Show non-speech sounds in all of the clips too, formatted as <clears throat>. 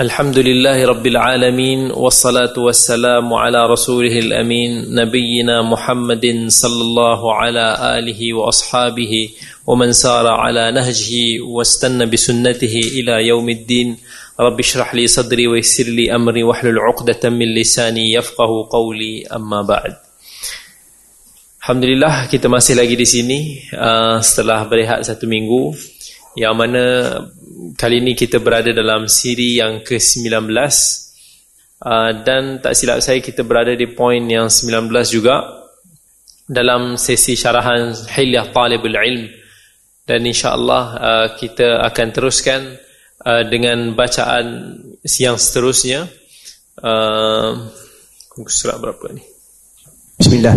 الحمد لله رب العالمين والصلاة والسلام على رسوله الأمين نبينا محمد صلى الله على آله وأصحابه ومن سار على نهجه واستنى بسنته إلى يوم الدين رب اشرح لي صدري ويسر لي أمري واحلل عقدة من لساني يفقه قولي أما بعد Alhamdulillah kita masih lagi di sini uh, setelah berehat satu minggu yang mana kali ini kita berada dalam siri yang ke-19. Uh, dan tak silap saya kita berada di poin yang 19 juga dalam sesi syarahan Hilyah Talibul Ilm. Dan insyaAllah uh, kita akan teruskan uh, dengan bacaan siang seterusnya. Uh, surat berapa ni? Bismillah.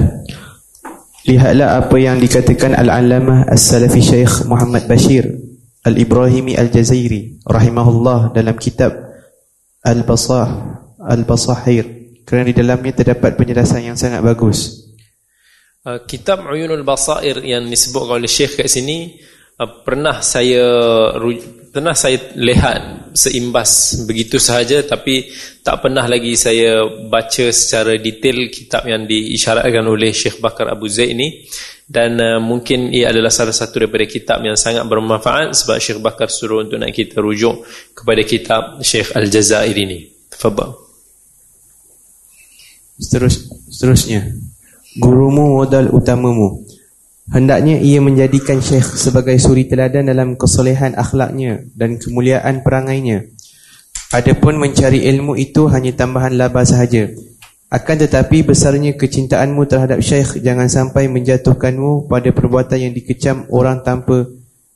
Lihatlah apa yang dikatakan Al-Alamah As-Salafi Syekh Muhammad Bashir Al-Ibrahimi Al-Jazairi rahimahullah dalam kitab Al-Basah Al-Basahir kerana di dalamnya terdapat penjelasan yang sangat bagus. Uh, kitab Uyunul Basair yang disebut oleh Syekh kat sini uh, pernah saya pernah saya lihat seimbas begitu sahaja tapi tak pernah lagi saya baca secara detail kitab yang diisyaratkan oleh Syekh Bakar Abu Zaid ini dan uh, mungkin ia adalah salah satu daripada kitab yang sangat bermanfaat sebab Syekh Bakar suruh untuk nak kita rujuk kepada kitab Syekh Al-Jazair ini. Tafadhal. Seterus, seterusnya. Gurumu modal utamamu. Hendaknya ia menjadikan Syekh sebagai suri teladan dalam kesolehan akhlaknya dan kemuliaan perangainya. Adapun mencari ilmu itu hanya tambahan laba sahaja. Akan tetapi besarnya kecintaanmu terhadap syekh jangan sampai menjatuhkanmu pada perbuatan yang dikecam orang tanpa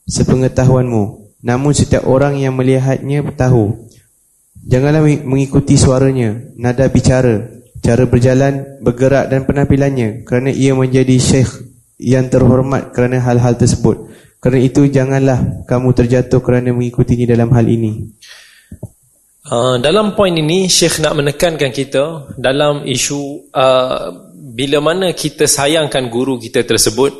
sepengetahuanmu. Namun setiap orang yang melihatnya tahu. Janganlah mengikuti suaranya, nada bicara, cara berjalan, bergerak dan penampilannya kerana ia menjadi syekh yang terhormat kerana hal-hal tersebut. Kerana itu janganlah kamu terjatuh kerana mengikutinya dalam hal ini. Uh, dalam poin ini Syekh nak menekankan kita dalam isu uh, bila mana kita sayangkan guru kita tersebut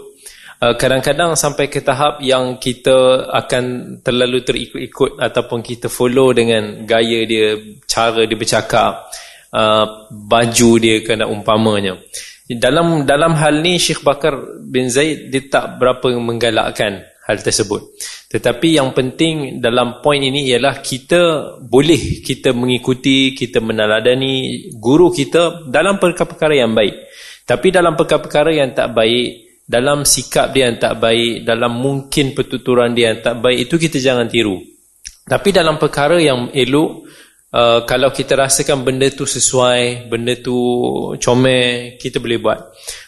uh, kadang-kadang uh, sampai ke tahap yang kita akan terlalu terikut-ikut ataupun kita follow dengan gaya dia cara dia bercakap uh, baju dia kena umpamanya dalam dalam hal ni Syekh Bakar bin Zaid dia tak berapa menggalakkan hal tersebut. Tetapi yang penting dalam poin ini ialah kita boleh kita mengikuti, kita meneladani guru kita dalam perkara-perkara yang baik. Tapi dalam perkara-perkara yang tak baik, dalam sikap dia yang tak baik, dalam mungkin pertuturan dia yang tak baik, itu kita jangan tiru. Tapi dalam perkara yang elok, uh, kalau kita rasakan benda tu sesuai, benda tu comel, kita boleh buat.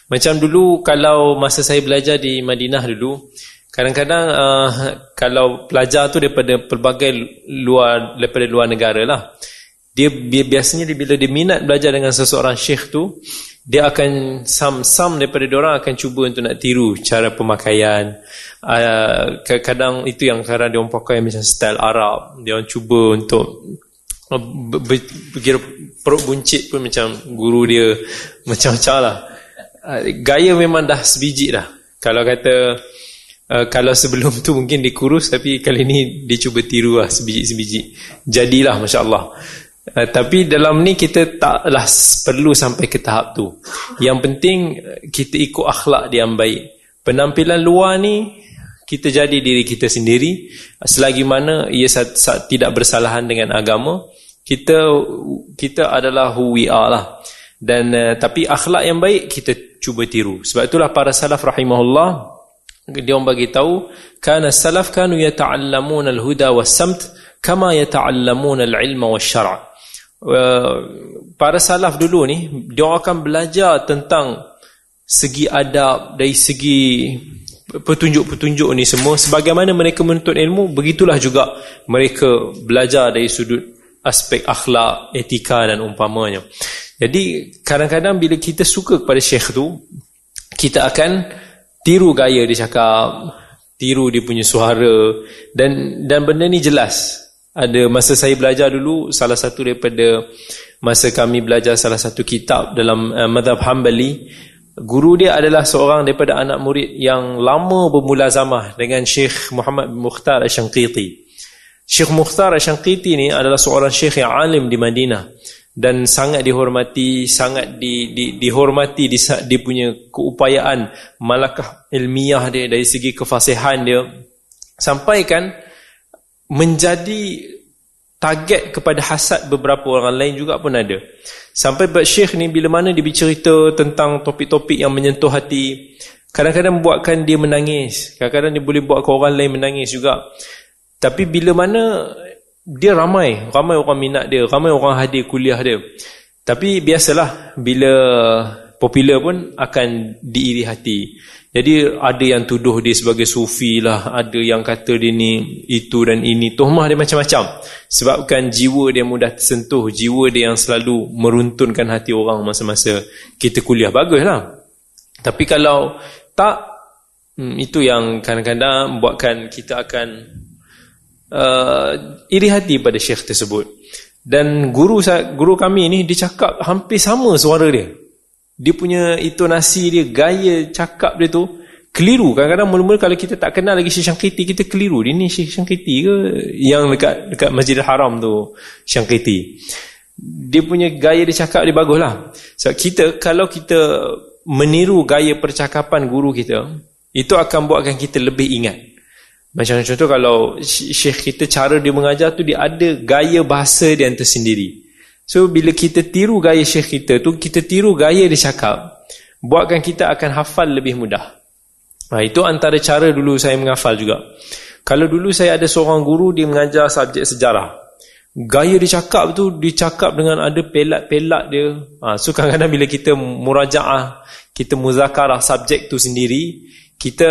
Macam dulu kalau masa saya belajar di Madinah dulu, Kadang-kadang uh, kalau pelajar tu daripada pelbagai luar daripada luar negara lah. Dia biasanya bila dia minat belajar dengan seseorang syekh tu, dia akan sam-sam daripada orang akan cuba untuk nak tiru cara pemakaian. Uh, kadang itu yang kadang dia orang pakai macam style Arab. Dia orang cuba untuk uh, berkira perut buncit pun macam guru dia <laughs> macam-macam lah. Uh, gaya memang dah sebiji dah. Kalau kata Uh, kalau sebelum tu mungkin dikurus tapi kali ni dia cuba tiru lah sebiji-sebiji jadilah Masya Allah uh, tapi dalam ni kita taklah perlu sampai ke tahap tu yang penting kita ikut akhlak dia yang baik penampilan luar ni kita jadi diri kita sendiri selagi mana ia tidak bersalahan dengan agama kita kita adalah who we are lah. Dan uh, tapi akhlak yang baik kita cuba tiru. Sebab itulah para salaf rahimahullah dia orang bagi tahu kana salaf kanu yata'allamun al-huda was-samt kama yata'allamun al-ilma wash-syara' para salaf dulu ni dia akan belajar tentang segi adab dari segi petunjuk-petunjuk ni semua sebagaimana mereka menuntut ilmu begitulah juga mereka belajar dari sudut aspek akhlak etika dan umpamanya. Jadi kadang-kadang bila kita suka kepada syekh tu kita akan tiru gaya dia cakap tiru dia punya suara dan dan benda ni jelas. Ada masa saya belajar dulu salah satu daripada masa kami belajar salah satu kitab dalam uh, madhab Hanbali guru dia adalah seorang daripada anak murid yang lama bermulazamah dengan Syekh Muhammad bin Mukhtar Al-Shanqiti. Syekh Mukhtar Ashanqiti ni adalah seorang syekh yang alim di Madinah dan sangat dihormati, sangat di, di, dihormati di dia punya keupayaan malakah ilmiah dia dari segi kefasihan dia. Sampaikan menjadi target kepada hasad beberapa orang lain juga pun ada. Sampai buat syekh ni bila mana dia bercerita tentang topik-topik yang menyentuh hati, kadang-kadang buatkan dia menangis. Kadang-kadang dia boleh buatkan orang lain menangis juga. Tapi bila mana dia ramai, ramai orang minat dia, ramai orang hadir kuliah dia. Tapi biasalah bila popular pun akan diiri hati. Jadi ada yang tuduh dia sebagai sufi lah, ada yang kata dia ni itu dan ini. Tuhmah dia macam-macam. Sebabkan jiwa dia mudah tersentuh, jiwa dia yang selalu meruntunkan hati orang masa-masa kita kuliah. Baguslah. Tapi kalau tak, hmm, itu yang kadang-kadang buatkan kita akan uh, iri hati pada syekh tersebut dan guru guru kami ni dia cakap hampir sama suara dia dia punya intonasi dia gaya cakap dia tu keliru. Kadang-kadang mula-mula kalau kita tak kenal lagi Syekh Syangkiti kita keliru. Dia ni Syekh Syangkiti ke? Yang dekat dekat Masjidil Haram tu Syangkiti dia punya gaya dia cakap dia bagus lah sebab kita kalau kita meniru gaya percakapan guru kita itu akan buatkan kita lebih ingat. Macam contoh kalau syekh kita cara dia mengajar tu dia ada gaya bahasa dia yang tersendiri. So bila kita tiru gaya syekh kita tu, kita tiru gaya dia cakap, buatkan kita akan hafal lebih mudah. Ha, itu antara cara dulu saya menghafal juga. Kalau dulu saya ada seorang guru dia mengajar subjek sejarah. Gaya dia cakap tu dicakap dengan ada pelat-pelat dia. Ha, so kadang-kadang bila kita murajaah, kita muzakarah subjek tu sendiri, kita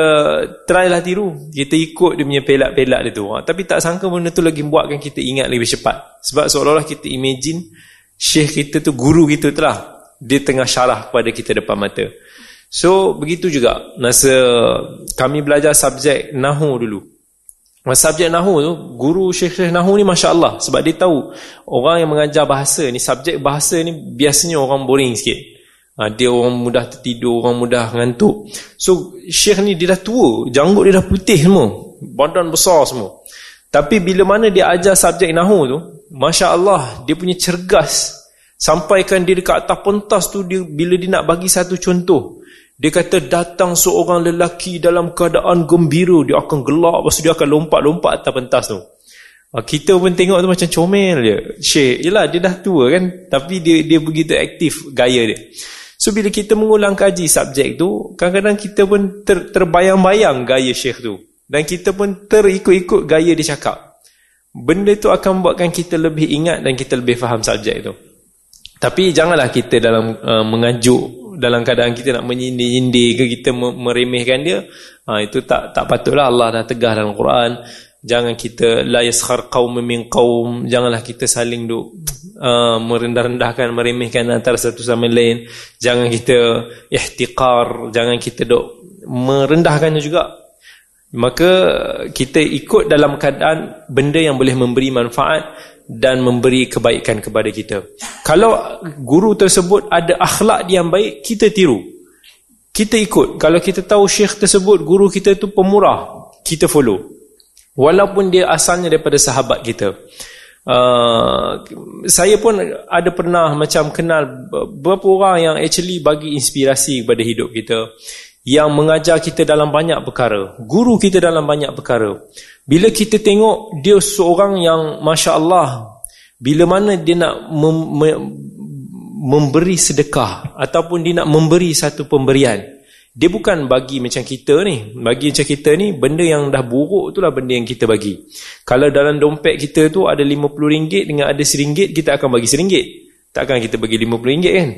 try lah tiru. Kita ikut dia punya pelak-pelak dia tu. Ha, tapi tak sangka benda tu lagi buatkan kita ingat lebih cepat. Sebab seolah-olah kita imagine syekh kita tu guru kita tu lah. Dia tengah syarah kepada kita depan mata. So begitu juga. Masa kami belajar subjek Nahu dulu. Masa subjek Nahu tu guru syekh-syekh Nahu ni Masya Allah sebab dia tahu orang yang mengajar bahasa ni subjek bahasa ni biasanya orang boring sikit Ha, dia orang mudah tertidur, orang mudah ngantuk. So, syekh ni dia dah tua, janggut dia dah putih semua. Badan besar semua. Tapi bila mana dia ajar subjek Nahu tu, Masya Allah, dia punya cergas. Sampaikan dia dekat atas pentas tu, dia, bila dia nak bagi satu contoh. Dia kata datang seorang lelaki dalam keadaan gembira, dia akan gelap, lepas dia akan lompat-lompat atas pentas tu. Ha, kita pun tengok tu macam comel dia. Syekh, yelah dia dah tua kan, tapi dia dia begitu aktif gaya dia. So bila kita mengulang kaji subjek tu, kadang-kadang kita pun ter, terbayang-bayang gaya syekh tu. Dan kita pun terikut-ikut gaya dia cakap. Benda tu akan buatkan kita lebih ingat dan kita lebih faham subjek tu. Tapi janganlah kita dalam uh, mengajuk dalam keadaan kita nak menyindir-nyindir ke kita meremehkan dia. Ha, itu tak tak patutlah Allah dah tegah dalam Quran jangan kita la yaskhar qaum min qaum janganlah kita saling duk uh, merendah-rendahkan meremehkan antara satu sama lain. Jangan kita ihtiqar jangan kita duk merendahkannya juga. Maka kita ikut dalam keadaan benda yang boleh memberi manfaat dan memberi kebaikan kepada kita. Kalau guru tersebut ada akhlak yang baik kita tiru. Kita ikut. Kalau kita tahu syekh tersebut guru kita tu pemurah kita follow Walaupun dia asalnya daripada sahabat kita. Uh, saya pun ada pernah macam kenal beberapa orang yang actually bagi inspirasi kepada hidup kita. Yang mengajar kita dalam banyak perkara. Guru kita dalam banyak perkara. Bila kita tengok dia seorang yang Masya Allah. Bila mana dia nak mem memberi sedekah. Ataupun dia nak memberi satu pemberian. Dia bukan bagi macam kita ni. Bagi macam kita ni, benda yang dah buruk tu lah benda yang kita bagi. Kalau dalam dompet kita tu ada RM50 dengan ada RM1, kita akan bagi RM1. Takkan kita bagi RM50 kan?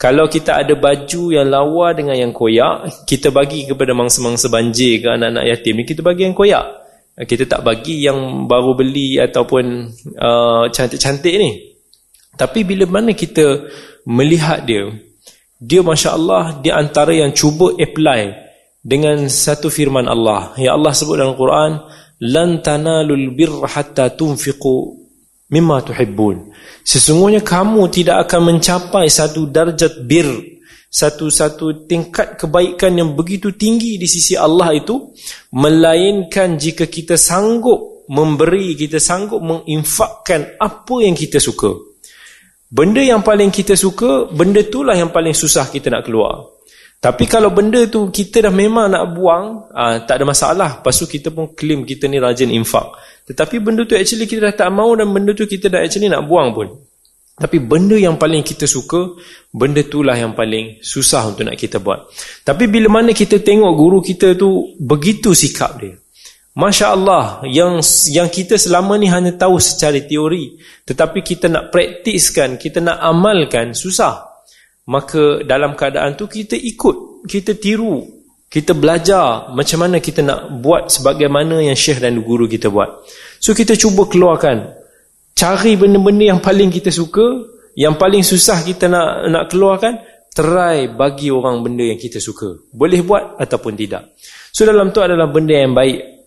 Kalau kita ada baju yang lawa dengan yang koyak, kita bagi kepada mangsa-mangsa banjir ke anak-anak yatim ni, kita bagi yang koyak. Kita tak bagi yang baru beli ataupun uh, cantik-cantik uh, ni. Tapi bila mana kita melihat dia, dia Masya Allah di antara yang cuba apply dengan satu firman Allah Ya Allah sebut dalam Quran lan tanalul birra hatta tunfiqu mimma tuhibbun sesungguhnya kamu tidak akan mencapai satu darjat bir satu-satu tingkat kebaikan yang begitu tinggi di sisi Allah itu melainkan jika kita sanggup memberi, kita sanggup menginfakkan apa yang kita suka. Benda yang paling kita suka, benda itulah yang paling susah kita nak keluar. Tapi kalau benda tu kita dah memang nak buang, aa, ah, tak ada masalah. Lepas tu kita pun claim kita ni rajin infak. Tetapi benda tu actually kita dah tak mau dan benda tu kita dah actually nak buang pun. Tapi benda yang paling kita suka, benda itulah yang paling susah untuk nak kita buat. Tapi bila mana kita tengok guru kita tu begitu sikap dia. Masya Allah, yang yang kita selama ni hanya tahu secara teori. Tetapi kita nak praktiskan, kita nak amalkan, susah. Maka dalam keadaan tu kita ikut kita tiru kita belajar macam mana kita nak buat sebagaimana yang syekh dan guru kita buat. So kita cuba keluarkan. Cari benda-benda yang paling kita suka yang paling susah kita nak nak keluarkan try bagi orang benda yang kita suka. Boleh buat ataupun tidak. So dalam tu adalah benda yang baik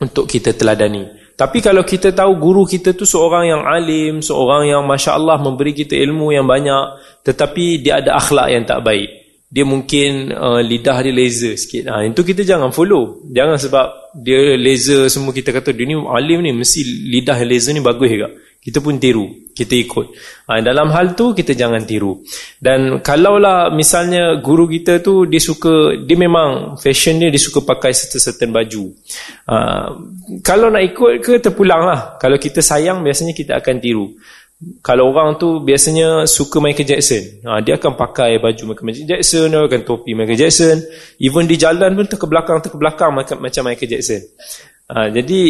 untuk kita teladani tapi kalau kita tahu guru kita tu seorang yang alim, seorang yang Masya Allah memberi kita ilmu yang banyak, tetapi dia ada akhlak yang tak baik. Dia mungkin uh, lidah dia laser sikit. Ha, itu kita jangan follow. Jangan sebab dia laser semua kita kata dia ni alim ni mesti lidah laser ni bagus juga kita pun tiru kita ikut. Ha, dalam hal tu kita jangan tiru. Dan kalaulah misalnya guru kita tu dia suka dia memang fashion dia dia suka pakai certain-certain baju. Ha, kalau nak ikut ke terpulang lah. Kalau kita sayang biasanya kita akan tiru. Kalau orang tu biasanya suka Michael Jackson ha, dia akan pakai baju Michael Jackson dia akan topi Michael Jackson. Even di jalan pun terkebelakang terkebelakang macam Michael Jackson. Ha, jadi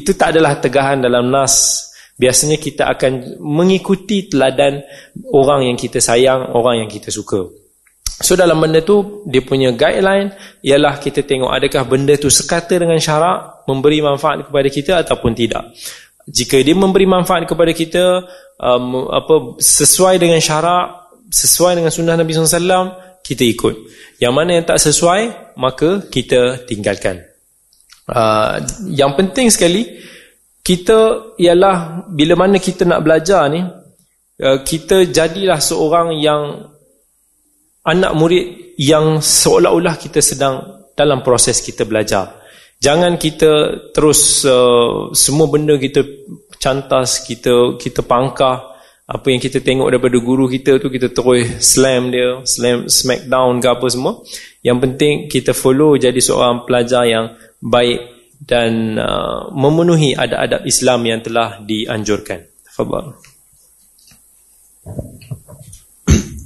itu tak adalah tegahan dalam nas biasanya kita akan mengikuti teladan orang yang kita sayang, orang yang kita suka. So dalam benda tu dia punya guideline ialah kita tengok adakah benda tu sekata dengan syarak memberi manfaat kepada kita ataupun tidak. Jika dia memberi manfaat kepada kita um, apa sesuai dengan syarak, sesuai dengan sunnah Nabi SAW, kita ikut. Yang mana yang tak sesuai, maka kita tinggalkan. Uh, yang penting sekali kita ialah bila mana kita nak belajar ni uh, kita jadilah seorang yang anak murid yang seolah-olah kita sedang dalam proses kita belajar. Jangan kita terus uh, semua benda kita cantas kita kita pangkah apa yang kita tengok daripada guru kita tu kita terus slam dia slam smack down ke apa semua. Yang penting kita follow jadi seorang pelajar yang baik dan uh, memenuhi adab-adab Islam yang telah dianjurkan. Fadhal.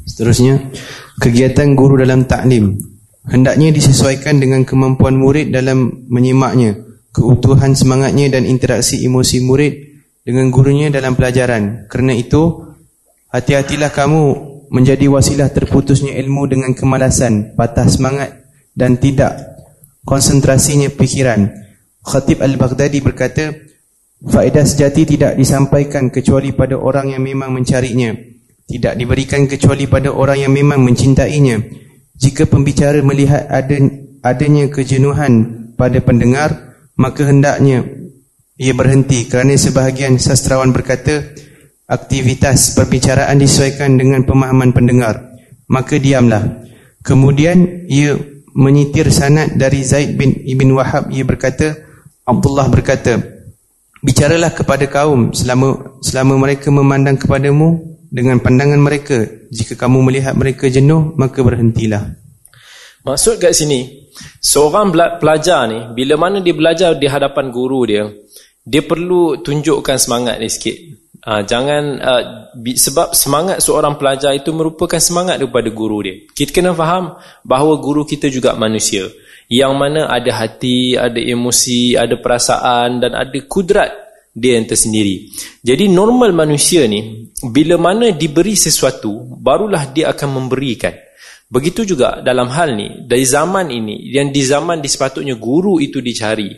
Seterusnya, kegiatan guru dalam taklim hendaknya disesuaikan dengan kemampuan murid dalam menyimaknya, keutuhan semangatnya dan interaksi emosi murid dengan gurunya dalam pelajaran. Kerana itu, hati-hatilah kamu menjadi wasilah terputusnya ilmu dengan kemalasan, patah semangat dan tidak konsentrasinya fikiran. Khatib Al-Baghdadi berkata, faedah sejati tidak disampaikan kecuali pada orang yang memang mencarinya. Tidak diberikan kecuali pada orang yang memang mencintainya. Jika pembicara melihat ada, adanya kejenuhan pada pendengar, maka hendaknya ia berhenti kerana sebahagian sastrawan berkata, aktivitas perbicaraan disesuaikan dengan pemahaman pendengar. Maka diamlah. Kemudian ia menyitir sanad dari Zaid bin Ibn Wahab, ia berkata, Abdullah berkata, bicaralah kepada kaum selama selama mereka memandang kepadamu dengan pandangan mereka. Jika kamu melihat mereka jenuh, maka berhentilah. Maksud kat sini, seorang pelajar ni, bila mana dia belajar di hadapan guru dia, dia perlu tunjukkan semangat ni sikit. Ha, jangan uh, sebab semangat seorang pelajar itu merupakan semangat daripada guru dia. Kita kena faham bahawa guru kita juga manusia yang mana ada hati, ada emosi, ada perasaan dan ada kudrat dia yang tersendiri. Jadi normal manusia ni bila mana diberi sesuatu barulah dia akan memberikan. Begitu juga dalam hal ni dari zaman ini yang di zaman di sepatutnya guru itu dicari.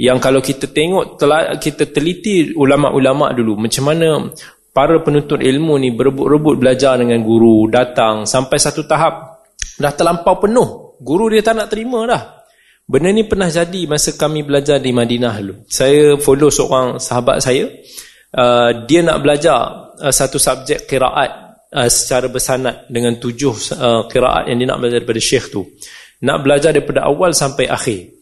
Yang kalau kita tengok telah, kita teliti ulama-ulama dulu macam mana para penuntut ilmu ni berebut-rebut belajar dengan guru datang sampai satu tahap dah terlampau penuh Guru dia tak nak terima dah. Benda ni pernah jadi masa kami belajar di Madinah dulu. Saya follow seorang sahabat saya. Uh, dia nak belajar uh, satu subjek kiraat uh, secara bersanad dengan tujuh uh, kiraat yang dia nak belajar daripada syekh tu. Nak belajar daripada awal sampai akhir.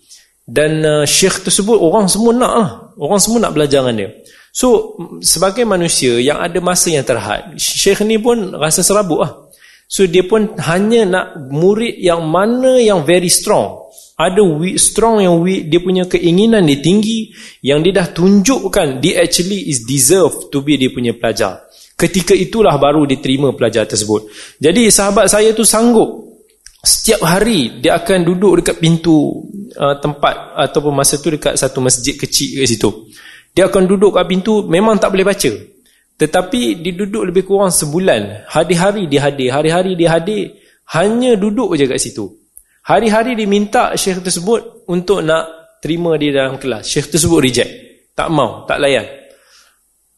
dan uh, syekh tersebut orang semua nak lah orang semua nak belajar dengan dia so sebagai manusia yang ada masa yang terhad syekh ni pun rasa serabut lah so dia pun hanya nak murid yang mana yang very strong. Ada weak, strong yang weak dia punya keinginan dia tinggi yang dia dah tunjukkan dia actually is deserve to be dia punya pelajar. Ketika itulah baru diterima pelajar tersebut. Jadi sahabat saya tu sanggup. Setiap hari dia akan duduk dekat pintu uh, tempat ataupun masa tu dekat satu masjid kecil kat situ. Dia akan duduk kat pintu memang tak boleh baca tetapi dia duduk lebih kurang sebulan. Hari-hari dia hadir hari-hari dia hadir hanya duduk je kat situ. Hari-hari dia minta syekh tersebut untuk nak terima dia dalam kelas. Syekh tersebut reject. Tak mau tak layan.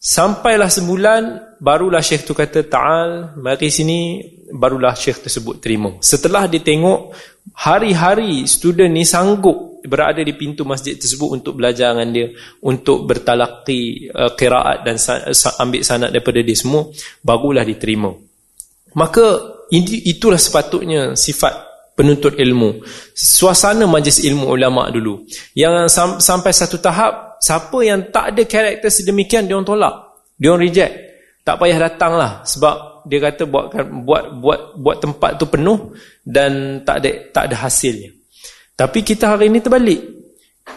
Sampailah sebulan barulah syekh tu kata ta'al mari sini barulah syekh tersebut terima. Setelah dia tengok hari-hari student ni sanggup berada di pintu masjid tersebut untuk belajar dengan dia untuk bertalaqi uh, qiraat dan ambil sanad daripada dia semua barulah diterima. Maka itulah sepatutnya sifat penuntut ilmu. Suasana majlis ilmu ulama dulu. Yang sam sampai satu tahap siapa yang tak ada karakter sedemikian dia orang tolak. Dia orang reject. Tak payah datang lah sebab dia kata buatkan buat buat buat tempat tu penuh dan tak ada tak ada hasilnya. Tapi kita hari ini terbalik.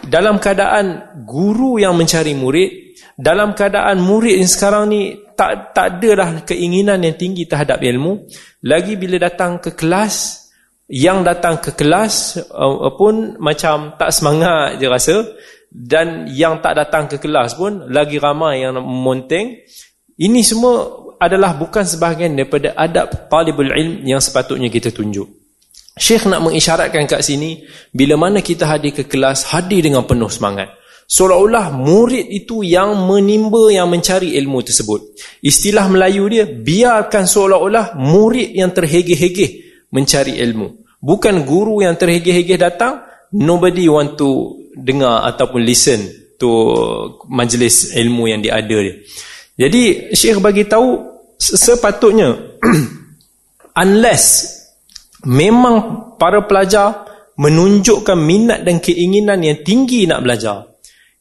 Dalam keadaan guru yang mencari murid, dalam keadaan murid yang sekarang ni tak tak ada dah keinginan yang tinggi terhadap ilmu, lagi bila datang ke kelas yang datang ke kelas uh, pun macam tak semangat je rasa dan yang tak datang ke kelas pun lagi ramai yang monteng ini semua adalah bukan sebahagian daripada adab talibul ilm yang sepatutnya kita tunjuk. Syekh nak mengisyaratkan kat sini, bila mana kita hadir ke kelas, hadir dengan penuh semangat. Seolah-olah murid itu yang menimba, yang mencari ilmu tersebut. Istilah Melayu dia, biarkan seolah-olah murid yang terhegeh-hegeh mencari ilmu. Bukan guru yang terhegeh-hegeh datang, nobody want to dengar ataupun listen to majlis ilmu yang dia ada dia. Jadi Syekh bagi tahu sepatutnya <clears throat> unless memang para pelajar menunjukkan minat dan keinginan yang tinggi nak belajar.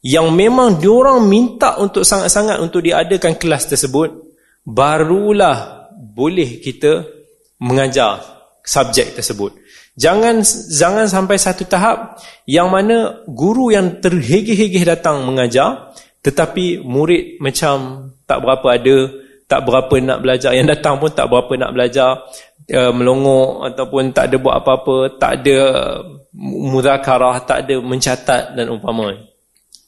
Yang memang diorang minta untuk sangat-sangat untuk diadakan kelas tersebut barulah boleh kita mengajar subjek tersebut. Jangan jangan sampai satu tahap yang mana guru yang terhegeh-hegeh datang mengajar tetapi murid macam tak berapa ada tak berapa nak belajar yang datang pun tak berapa nak belajar uh, melongok ataupun tak ada buat apa-apa tak ada muzakarah tak ada mencatat dan umpama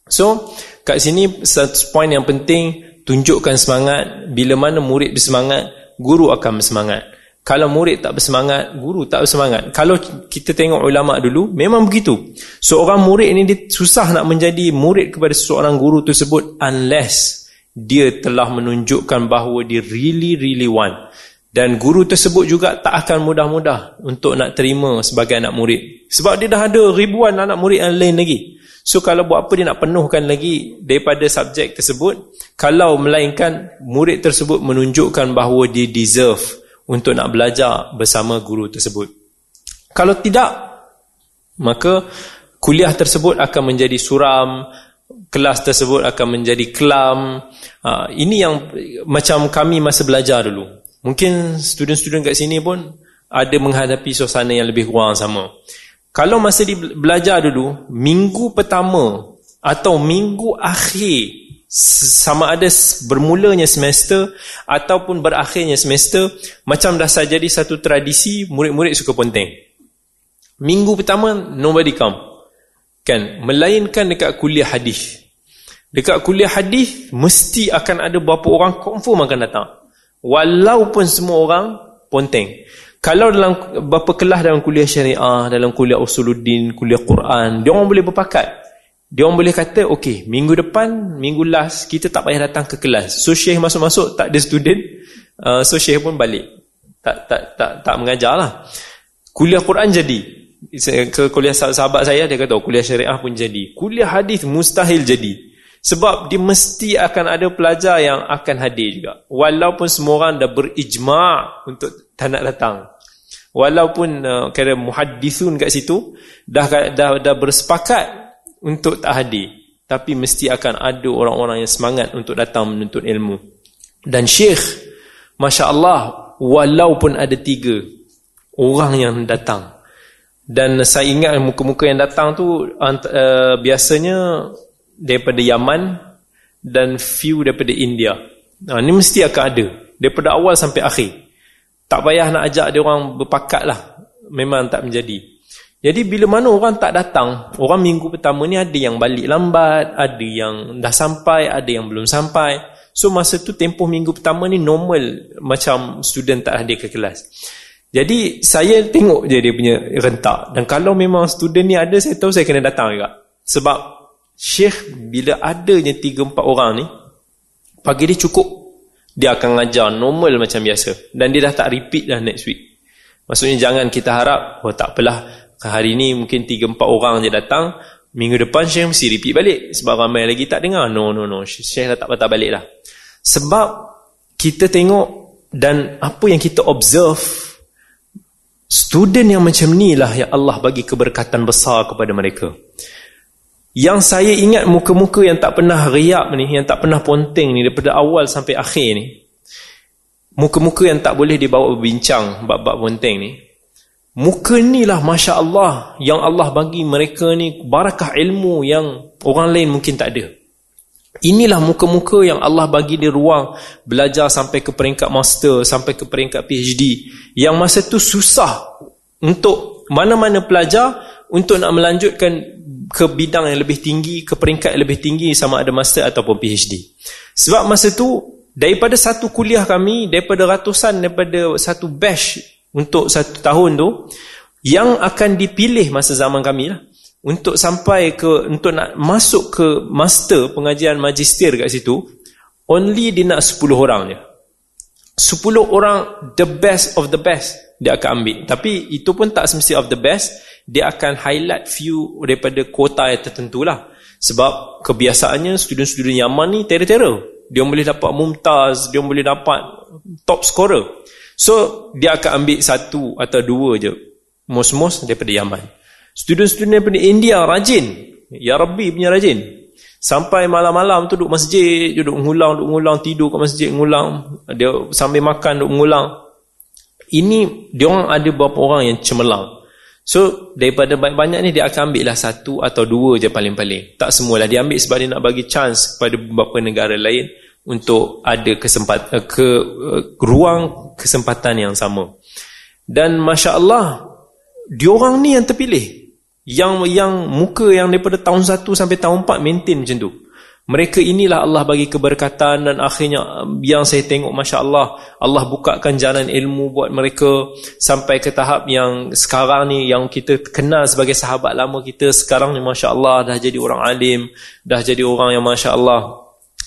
so kat sini satu poin yang penting tunjukkan semangat bila mana murid bersemangat guru akan bersemangat kalau murid tak bersemangat, guru tak bersemangat. Kalau kita tengok ulama dulu, memang begitu. Seorang murid ini dia susah nak menjadi murid kepada seorang guru tersebut unless dia telah menunjukkan bahawa dia really really want dan guru tersebut juga tak akan mudah-mudah untuk nak terima sebagai anak murid. Sebab dia dah ada ribuan anak murid yang lain lagi. So kalau buat apa dia nak penuhkan lagi daripada subjek tersebut kalau melainkan murid tersebut menunjukkan bahawa dia deserve untuk nak belajar bersama guru tersebut. Kalau tidak maka kuliah tersebut akan menjadi suram kelas tersebut akan menjadi kelam. Ha, ini yang macam kami masa belajar dulu mungkin student-student kat sini pun ada menghadapi suasana yang lebih kurang sama. Kalau masa di belajar dulu minggu pertama atau minggu akhir sama ada bermulanya semester ataupun berakhirnya semester macam dah saja jadi satu tradisi murid-murid suka ponteng minggu pertama nobody come. Kan? Melainkan dekat kuliah hadis. Dekat kuliah hadis mesti akan ada berapa orang confirm akan datang walaupun semua orang ponteng. Kalau dalam berapa kelas dalam kuliah syariah dalam kuliah usuluddin kuliah Quran dia orang boleh berpakat. Dia orang boleh kata okey minggu depan minggu last kita tak payah datang ke kelas. So syekh masuk-masuk tak ada student uh, so syekh pun balik. Tak tak tak tak mengajarlah. Kuliah Quran jadi. Ke kuliah sahabat saya dia kata oh, kuliah syariah pun jadi. Kuliah hadis mustahil jadi sebab dia mesti akan ada pelajar yang akan hadir juga. Walaupun semua orang dah berijma' untuk tak nak datang. Walaupun uh, kira muhaddisun kat situ dah dah dah bersepakat untuk tak hadir. Tapi mesti akan ada orang-orang yang semangat untuk datang menuntut ilmu. Dan syekh Masya Allah walaupun ada tiga orang yang datang. Dan saya ingat muka-muka yang datang tu uh, biasanya daripada Yaman dan few daripada India nah, ni mesti akan ada daripada awal sampai akhir tak payah nak ajak dia orang berpakat lah memang tak menjadi jadi bila mana orang tak datang, orang minggu pertama ni ada yang balik lambat, ada yang dah sampai, ada yang belum sampai. So masa tu tempoh minggu pertama ni normal macam student tak hadir ke kelas. Jadi saya tengok je dia punya rentak. Dan kalau memang student ni ada, saya tahu saya kena datang juga. Sebab Syekh bila adanya 3-4 orang ni, pagi dia cukup. Dia akan ngajar normal macam biasa. Dan dia dah tak repeat dah next week. Maksudnya jangan kita harap, oh tak apalah, hari ni mungkin 3-4 orang je datang. Minggu depan Syekh mesti repeat balik. Sebab ramai lagi tak dengar. No no no. Syekh dah tak patah balik lah sebab kita tengok dan apa yang kita observe student yang macam ni lah yang Allah bagi keberkatan besar kepada mereka yang saya ingat muka-muka yang tak pernah riak ni yang tak pernah ponteng ni daripada awal sampai akhir ni muka-muka yang tak boleh dibawa berbincang bab-bab ponteng ni Muka ni lah Masya Allah Yang Allah bagi mereka ni Barakah ilmu yang orang lain mungkin tak ada. Inilah muka-muka yang Allah bagi di ruang Belajar sampai ke peringkat master Sampai ke peringkat PhD Yang masa tu susah Untuk mana-mana pelajar Untuk nak melanjutkan ke bidang yang lebih tinggi Ke peringkat yang lebih tinggi Sama ada master ataupun PhD Sebab masa tu Daripada satu kuliah kami Daripada ratusan Daripada satu batch untuk satu tahun tu yang akan dipilih masa zaman kami lah. Untuk sampai ke untuk nak masuk ke master pengajian magister kat situ only dia nak 10 orang je. 10 orang the best of the best dia akan ambil. Tapi itu pun tak semesti of the best dia akan highlight few daripada kuota yang tertentu lah sebab kebiasaannya student-student Yaman ni terror-terror. Dia boleh dapat mumtaz dia boleh dapat top scorer. So dia akan ambil satu atau dua je Mos-mos daripada Yaman. Student-student daripada India rajin. Ya Rabbi punya rajin. Sampai malam-malam tu duduk masjid Duduk ngulang, duduk ngulang Tidur kat masjid ngulang. Dia sambil makan duduk ngulang Ini dia orang ada beberapa orang yang cemerlang So daripada banyak-banyak ni Dia akan ambil lah satu atau dua je paling-paling Tak semualah dia ambil sebab dia nak bagi chance Kepada beberapa negara lain untuk ada kesempatan eh, ke uh, ruang kesempatan yang sama. Dan masya-Allah diorang ni yang terpilih. Yang yang muka yang daripada tahun 1 sampai tahun 4 maintain macam tu. Mereka inilah Allah bagi keberkatan dan akhirnya yang saya tengok Masya Allah Allah bukakan jalan ilmu buat mereka Sampai ke tahap yang sekarang ni Yang kita kenal sebagai sahabat lama kita Sekarang ni Masya Allah dah jadi orang alim Dah jadi orang yang Masya Allah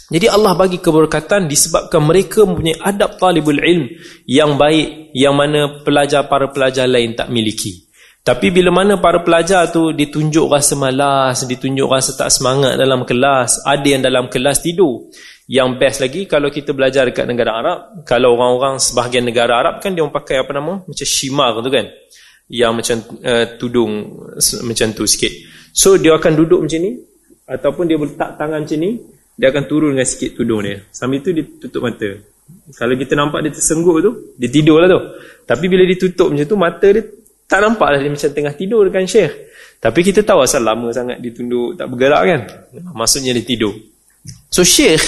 jadi Allah bagi keberkatan disebabkan mereka mempunyai adab talibul ilm yang baik yang mana pelajar para pelajar lain tak miliki. Tapi bila mana para pelajar tu ditunjuk rasa malas, ditunjuk rasa tak semangat dalam kelas, ada yang dalam kelas tidur. Yang best lagi kalau kita belajar dekat negara Arab, kalau orang-orang sebahagian negara Arab kan dia pakai apa nama? Macam shimar tu kan. Yang macam uh, tudung macam tu sikit. So dia akan duduk macam ni ataupun dia letak tangan macam ni dia akan turun dengan sikit tudung dia. Sambil tu dia tutup mata. Kalau kita nampak dia tersengguk tu, dia tidur lah tu. Tapi bila dia tutup macam tu, mata dia tak nampak lah dia macam tengah tidur dengan syekh. Tapi kita tahu asal lama sangat dia tunduk, tak bergerak kan. Maksudnya dia tidur. So syekh,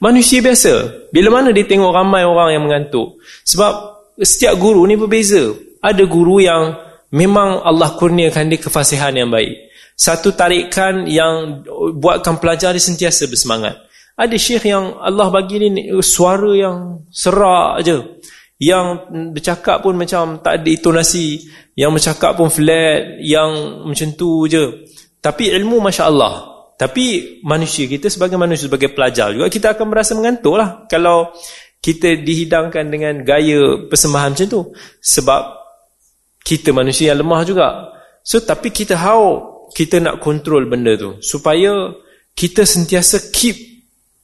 manusia biasa. Bila mana dia tengok ramai orang yang mengantuk. Sebab setiap guru ni berbeza. Ada guru yang memang Allah kurniakan dia kefasihan yang baik satu tarikan yang buatkan pelajar dia sentiasa bersemangat. Ada syekh yang Allah bagi ni suara yang serak aja. Yang bercakap pun macam tak ada intonasi, yang bercakap pun flat, yang macam tu je. Tapi ilmu masya-Allah. Tapi manusia kita sebagai manusia sebagai pelajar juga kita akan merasa mengantuk lah kalau kita dihidangkan dengan gaya persembahan macam tu. Sebab kita manusia yang lemah juga. So tapi kita how kita nak kontrol benda tu supaya kita sentiasa keep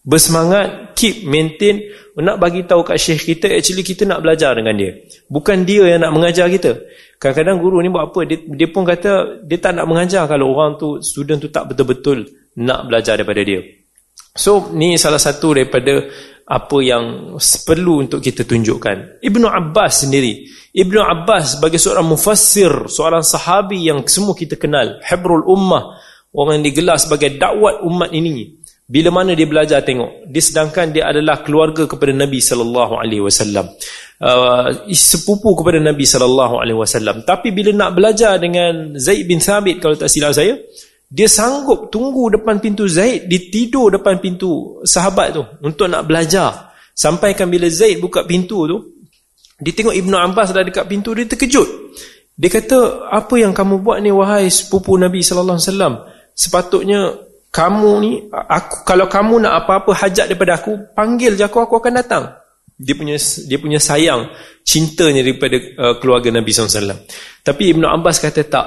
bersemangat keep maintain. Nak bagi tahu kat syekh kita actually kita nak belajar dengan dia. Bukan dia yang nak mengajar kita. Kadang-kadang guru ni buat apa? Dia, dia pun kata dia tak nak mengajar kalau orang tu student tu tak betul-betul nak belajar daripada dia. So ni salah satu daripada apa yang perlu untuk kita tunjukkan. Ibnu Abbas sendiri. Ibnu Abbas sebagai seorang mufassir seorang sahabi yang semua kita kenal Hibrul Ummah. Orang yang digelar sebagai dakwat umat ini bila mana dia belajar tengok dia sedangkan dia adalah keluarga kepada Nabi sallallahu alaihi wasallam. Uh, sepupu kepada Nabi sallallahu alaihi wasallam. Tapi bila nak belajar dengan Zaid bin Thabit kalau tak silap saya dia sanggup tunggu depan pintu Zaid dia tidur depan pintu sahabat tu untuk nak belajar. Sampaikan bila Zaid buka pintu tu dia tengok Ibnu Abbas ada dekat pintu dia terkejut. Dia kata apa yang kamu buat ni wahai sepupu Nabi sallallahu alaihi wasallam? Sepatutnya kamu ni aku kalau kamu nak apa-apa hajat daripada aku panggil je aku aku akan datang. Dia punya dia punya sayang cintanya daripada uh, keluarga Nabi SAW tapi Ibn Abbas kata tak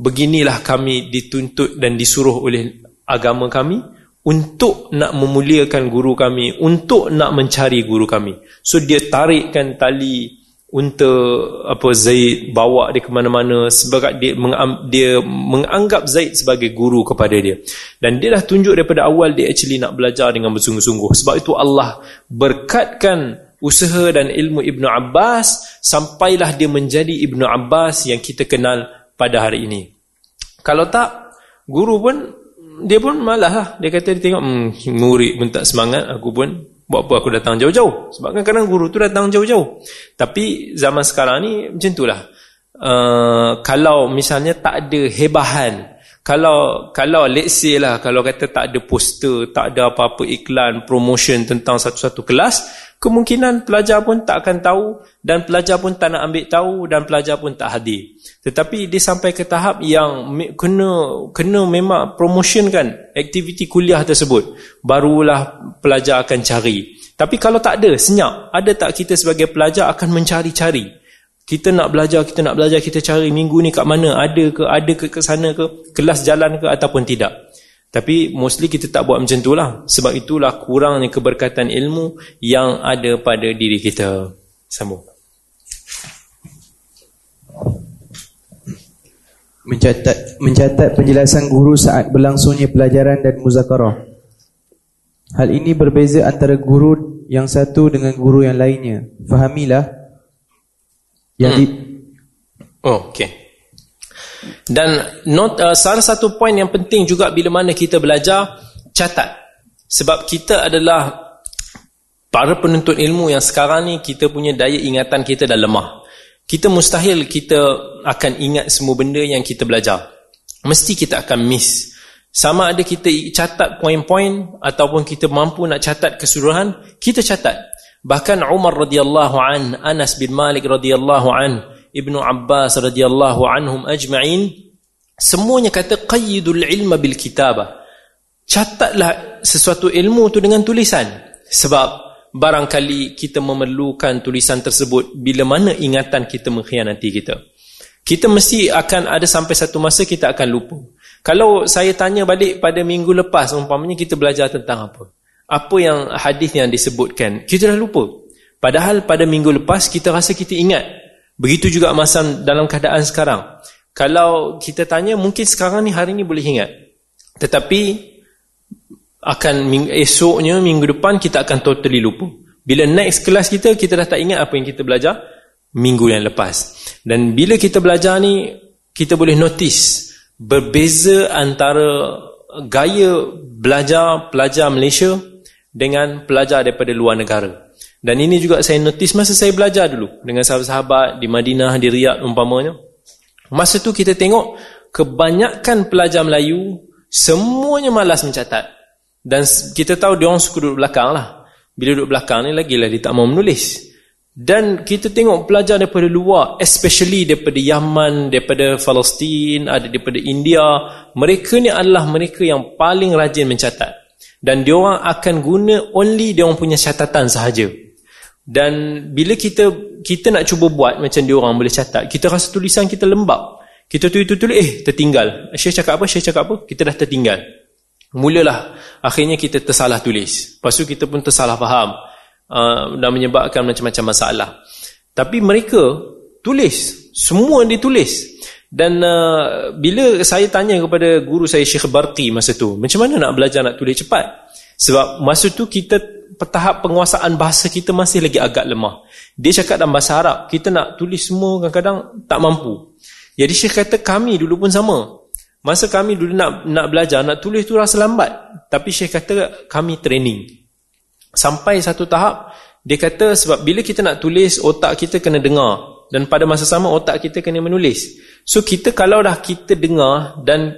beginilah kami dituntut dan disuruh oleh agama kami untuk nak memuliakan guru kami untuk nak mencari guru kami. So dia tarikkan tali unta apa Zaid bawa dia ke mana-mana sebab dia dia menganggap Zaid sebagai guru kepada dia. Dan dia dah tunjuk daripada awal dia actually nak belajar dengan bersungguh-sungguh. Sebab itu Allah berkatkan usaha dan ilmu Ibnu Abbas sampailah dia menjadi Ibnu Abbas yang kita kenal pada hari ini. Kalau tak guru pun dia pun malah lah. Dia kata dia tengok hmm, murid pun tak semangat aku pun Buat apa aku datang jauh-jauh? Sebab kan kadang guru tu datang jauh-jauh. Tapi zaman sekarang ni macam itulah. Uh, kalau misalnya tak ada hebahan, kalau kalau let's say lah, kalau kata tak ada poster, tak ada apa-apa iklan, promotion tentang satu-satu kelas, kemungkinan pelajar pun tak akan tahu dan pelajar pun tak nak ambil tahu dan pelajar pun tak hadir. Tetapi dia sampai ke tahap yang kena kena memang promotion kan aktiviti kuliah tersebut. Barulah pelajar akan cari. Tapi kalau tak ada, senyap. Ada tak kita sebagai pelajar akan mencari-cari. Kita nak belajar, kita nak belajar, kita cari minggu ni kat mana. Ada ke, ada ke ke sana ke, kelas jalan ke ataupun tidak. Tapi mostly kita tak buat macam tu lah. Sebab itulah kurangnya keberkatan ilmu yang ada pada diri kita. Sambung. mencatat mencatat penjelasan guru saat berlangsungnya pelajaran dan muzakarah. Hal ini berbeza antara guru yang satu dengan guru yang lainnya. Fahamilah yang hmm. di Oh, okey. Dan not, uh, salah satu poin yang penting juga bila mana kita belajar catat. Sebab kita adalah para penuntut ilmu yang sekarang ni kita punya daya ingatan kita dah lemah kita mustahil kita akan ingat semua benda yang kita belajar. Mesti kita akan miss. Sama ada kita catat poin-poin ataupun kita mampu nak catat keseluruhan, kita catat. Bahkan Umar radhiyallahu an, Anas bin Malik radhiyallahu an, Ibnu Abbas radhiyallahu anhum ajma'in, semuanya kata qayyidul ilma bil kitabah. Catatlah sesuatu ilmu tu dengan tulisan. Sebab barangkali kita memerlukan tulisan tersebut bila mana ingatan kita mengkhianati kita. Kita mesti akan ada sampai satu masa kita akan lupa. Kalau saya tanya balik pada minggu lepas, umpamanya kita belajar tentang apa? Apa yang hadis yang disebutkan? Kita dah lupa. Padahal pada minggu lepas kita rasa kita ingat. Begitu juga masa dalam keadaan sekarang. Kalau kita tanya, mungkin sekarang ni hari ni boleh ingat. Tetapi akan esoknya minggu depan kita akan totally lupa bila next kelas kita kita dah tak ingat apa yang kita belajar minggu yang lepas dan bila kita belajar ni kita boleh notice berbeza antara gaya belajar pelajar Malaysia dengan pelajar daripada luar negara dan ini juga saya notice masa saya belajar dulu dengan sahabat-sahabat di Madinah di Riyadh umpamanya masa tu kita tengok kebanyakan pelajar Melayu semuanya malas mencatat dan kita tahu dia orang suka duduk belakang lah. Bila duduk belakang ni lagi lah dia tak mau menulis. Dan kita tengok pelajar daripada luar, especially daripada Yaman, daripada Palestin, ada daripada India. Mereka ni adalah mereka yang paling rajin mencatat. Dan dia orang akan guna only dia orang punya catatan sahaja. Dan bila kita kita nak cuba buat macam dia orang boleh catat, kita rasa tulisan kita lembab. Kita tulis-tulis, eh tertinggal. Syekh cakap apa, Syekh cakap apa, kita dah tertinggal. Mulalah akhirnya kita tersalah tulis. Lepas tu kita pun tersalah faham uh, dan menyebabkan macam-macam masalah. Tapi mereka tulis, semua ditulis. Dan uh, bila saya tanya kepada guru saya Syekh Barqi masa tu, macam mana nak belajar nak tulis cepat? Sebab masa tu kita tahap penguasaan bahasa kita masih lagi agak lemah. Dia cakap dalam bahasa Arab, kita nak tulis semua kadang-kadang tak mampu. Jadi Syekh kata kami dulu pun sama. Masa kami dulu nak nak belajar, nak tulis tu rasa lambat. Tapi Syekh kata kami training. Sampai satu tahap, dia kata sebab bila kita nak tulis, otak kita kena dengar. Dan pada masa sama, otak kita kena menulis. So kita kalau dah kita dengar dan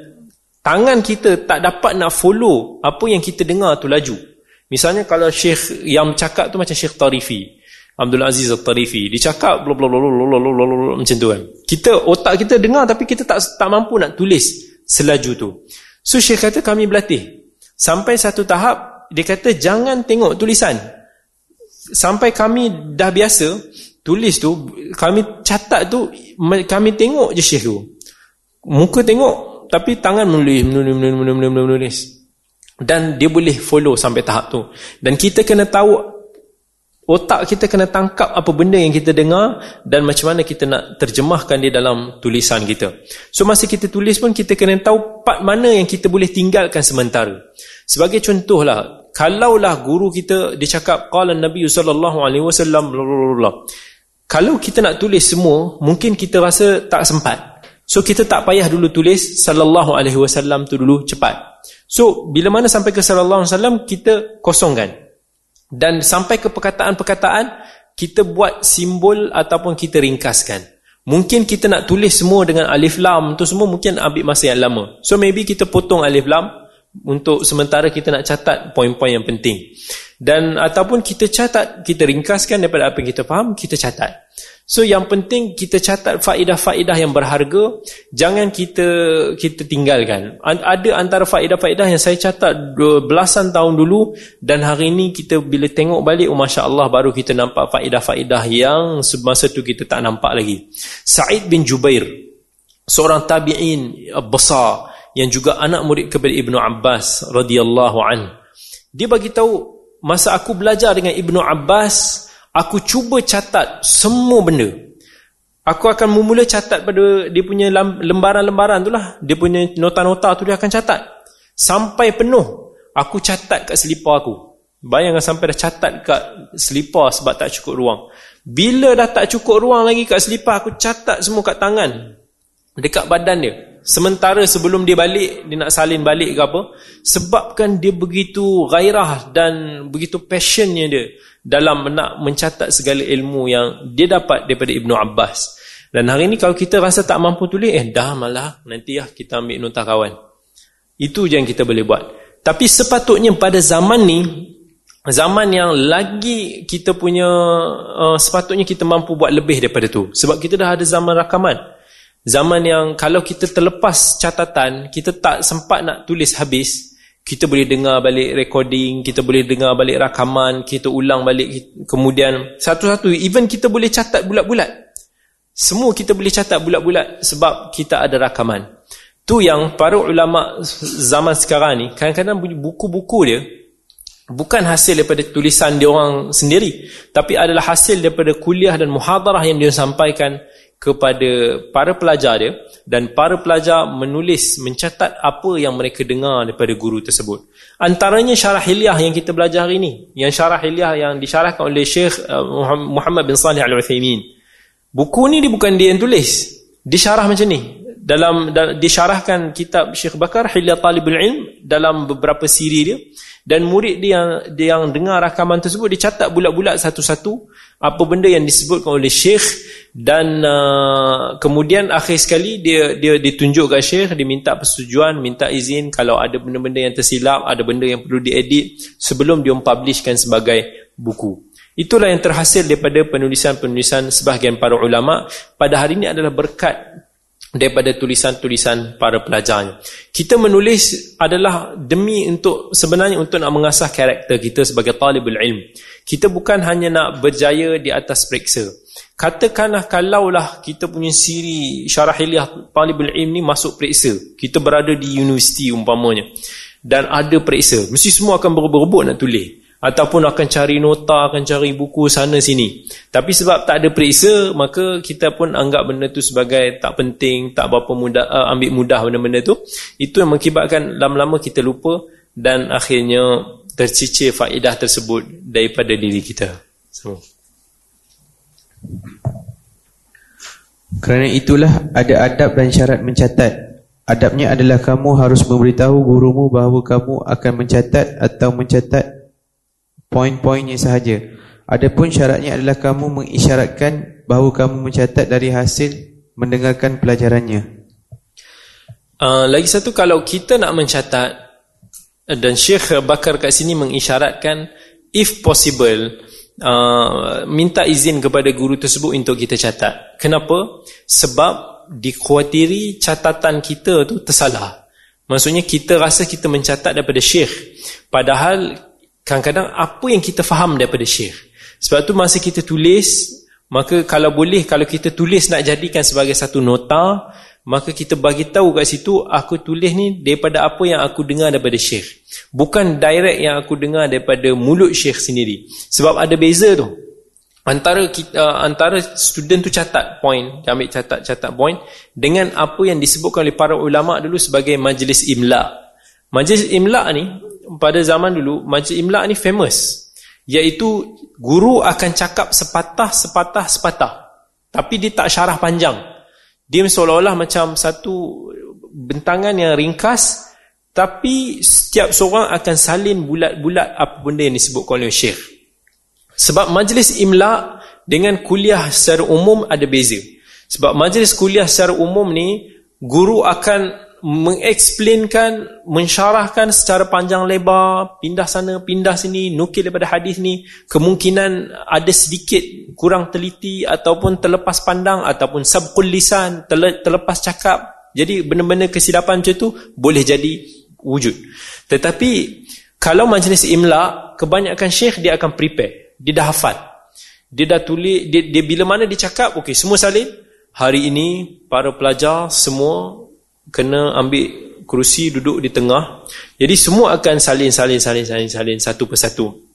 tangan kita tak dapat nak follow apa yang kita dengar tu laju. Misalnya kalau Syekh yang cakap tu macam Syekh Tarifi. Abdul Aziz Al-Tarifi. Dia cakap bla bla bla bla bla bla bla macam tu kan. Kita, otak kita dengar tapi kita tak tak mampu nak tulis selaju tu. So Syekh kata kami berlatih. Sampai satu tahap, dia kata jangan tengok tulisan. Sampai kami dah biasa, tulis tu, kami catat tu, kami tengok je Syekh tu. Muka tengok, tapi tangan menulis, menulis, menulis, menulis, menulis, menulis. Dan dia boleh follow sampai tahap tu. Dan kita kena tahu Otak kita kena tangkap apa benda yang kita dengar dan macam mana kita nak terjemahkan dia dalam tulisan kita. So masa kita tulis pun kita kena tahu part mana yang kita boleh tinggalkan sementara. Sebagai contohlah, kalaulah guru kita dia cakap qala Nabi sallallahu alaihi wasallam Kalau kita nak tulis semua, mungkin kita rasa tak sempat. So kita tak payah dulu tulis sallallahu alaihi wasallam tu dulu cepat. So bila mana sampai ke sallallahu alaihi wasallam kita kosongkan. Dan sampai ke perkataan-perkataan kita buat simbol ataupun kita ringkaskan. Mungkin kita nak tulis semua dengan alif lam tu semua mungkin ambil masa yang lama. So maybe kita potong alif lam untuk sementara kita nak catat poin-poin yang penting dan ataupun kita catat kita ringkaskan daripada apa yang kita faham kita catat So yang penting kita catat faedah-faedah yang berharga, jangan kita kita tinggalkan. Ada antara faedah-faedah yang saya catat belasan tahun dulu dan hari ini kita bila tengok balik oh masya-Allah baru kita nampak faedah-faedah yang semasa tu kita tak nampak lagi. Sa'id bin Jubair seorang tabi'in besar yang juga anak murid kepada Ibnu Abbas radhiyallahu an. Dia bagi tahu masa aku belajar dengan Ibnu Abbas Aku cuba catat semua benda. Aku akan memula catat pada dia punya lembaran-lembaran tu lah. Dia punya nota-nota tu dia akan catat. Sampai penuh. Aku catat kat selipar aku. Bayangkan sampai dah catat kat selipar sebab tak cukup ruang. Bila dah tak cukup ruang lagi kat selipar, aku catat semua kat tangan. Dekat badan dia. Sementara sebelum dia balik, dia nak salin balik ke apa. Sebabkan dia begitu gairah dan begitu passionnya dia dalam nak mencatat segala ilmu yang dia dapat daripada Ibnu Abbas. Dan hari ini kalau kita rasa tak mampu tulis, eh dah malah nanti ya kita ambil nota kawan. Itu je yang kita boleh buat. Tapi sepatutnya pada zaman ni, zaman yang lagi kita punya, uh, sepatutnya kita mampu buat lebih daripada tu. Sebab kita dah ada zaman rakaman. Zaman yang kalau kita terlepas catatan, kita tak sempat nak tulis habis, kita boleh dengar balik recording, kita boleh dengar balik rakaman, kita ulang balik kemudian satu-satu even kita boleh catat bulat-bulat. Semua kita boleh catat bulat-bulat sebab kita ada rakaman. Tu yang para ulama zaman sekarang ni kadang-kadang buku-buku dia bukan hasil daripada tulisan dia orang sendiri tapi adalah hasil daripada kuliah dan muhadarah yang dia sampaikan kepada para pelajar dia dan para pelajar menulis mencatat apa yang mereka dengar daripada guru tersebut. Antaranya syarah hilyah yang kita belajar hari ini yang syarah hilyah yang disyarahkan oleh Syekh uh, Muhammad bin Salih Al-Uthaymin. Buku ni dia bukan dia yang tulis. Disyarah macam ni dalam disyarahkan kitab Syekh Bakar Hilyah Talibul Ilm dalam beberapa siri dia. Dan murid dia yang, dia yang dengar rakaman tersebut dicatat bulat-bulat satu-satu apa benda yang disebutkan oleh Syekh. Dan uh, kemudian akhir sekali dia dia ditunjuk ke syekh dia minta persetujuan minta izin kalau ada benda-benda yang tersilap ada benda yang perlu diedit sebelum dia publishkan sebagai buku. Itulah yang terhasil daripada penulisan-penulisan sebahagian para ulama. Pada hari ini adalah berkat daripada tulisan-tulisan para pelajarnya. Kita menulis adalah demi untuk sebenarnya untuk nak mengasah karakter kita sebagai talibul ilm. Kita bukan hanya nak berjaya di atas periksa. Katakanlah kalaulah kita punya siri syarah hiliyah talibul ilm ni masuk periksa. Kita berada di universiti umpamanya. dan ada periksa. Mesti semua akan berebut-rebut nak tulis ataupun akan cari nota akan cari buku sana sini. Tapi sebab tak ada periksa maka kita pun anggap benda tu sebagai tak penting tak berapa mudah uh, ambil mudah benda-benda tu. Itu yang mengakibatkan lama-lama kita lupa dan akhirnya tercicir faedah tersebut daripada diri kita. So. kerana itulah ada adab dan syarat mencatat. Adabnya adalah kamu harus memberitahu gurumu bahawa kamu akan mencatat atau mencatat poin-poinnya sahaja. Adapun syaratnya adalah kamu mengisyaratkan bahawa kamu mencatat dari hasil mendengarkan pelajarannya. Uh, lagi satu kalau kita nak mencatat dan Syekh Bakar kat sini mengisyaratkan if possible uh, minta izin kepada guru tersebut untuk kita catat. Kenapa? Sebab dikhawatiri catatan kita tu tersalah. Maksudnya kita rasa kita mencatat daripada Syekh padahal kadang-kadang apa yang kita faham daripada syekh? Sebab tu masa kita tulis maka kalau boleh kalau kita tulis nak jadikan sebagai satu nota maka kita bagi tahu kat situ aku tulis ni daripada apa yang aku dengar daripada syekh. Bukan direct yang aku dengar daripada mulut syekh sendiri. Sebab ada beza tu. Antara kita, antara student tu catat point dia ambil catat-catat point dengan apa yang disebutkan oleh para ulama dulu sebagai majlis imla. Majlis imla ni pada zaman dulu majlis imla ni famous. Iaitu guru akan cakap sepatah sepatah sepatah tapi dia tak syarah panjang. Dia seolah-olah macam satu bentangan yang ringkas tapi setiap seorang akan salin bulat-bulat apa benda yang disebutkan oleh syekh. Sebab majlis imla dengan kuliah secara umum ada beza. Sebab majlis kuliah secara umum ni guru akan mengeksplainkan, mensyarahkan secara panjang lebar, pindah sana, pindah sini, nukil daripada hadis ni, kemungkinan ada sedikit kurang teliti ataupun terlepas pandang ataupun sabqul lisan, terlepas cakap. Jadi benda-benda kesilapan macam tu boleh jadi wujud. Tetapi kalau majlis imla, kebanyakan syekh dia akan prepare. Dia dah hafal. Dia dah tulis, dia, dia bila mana dia cakap, okey semua salin. Hari ini para pelajar semua kena ambil kerusi duduk di tengah. Jadi semua akan salin salin salin salin salin satu persatu.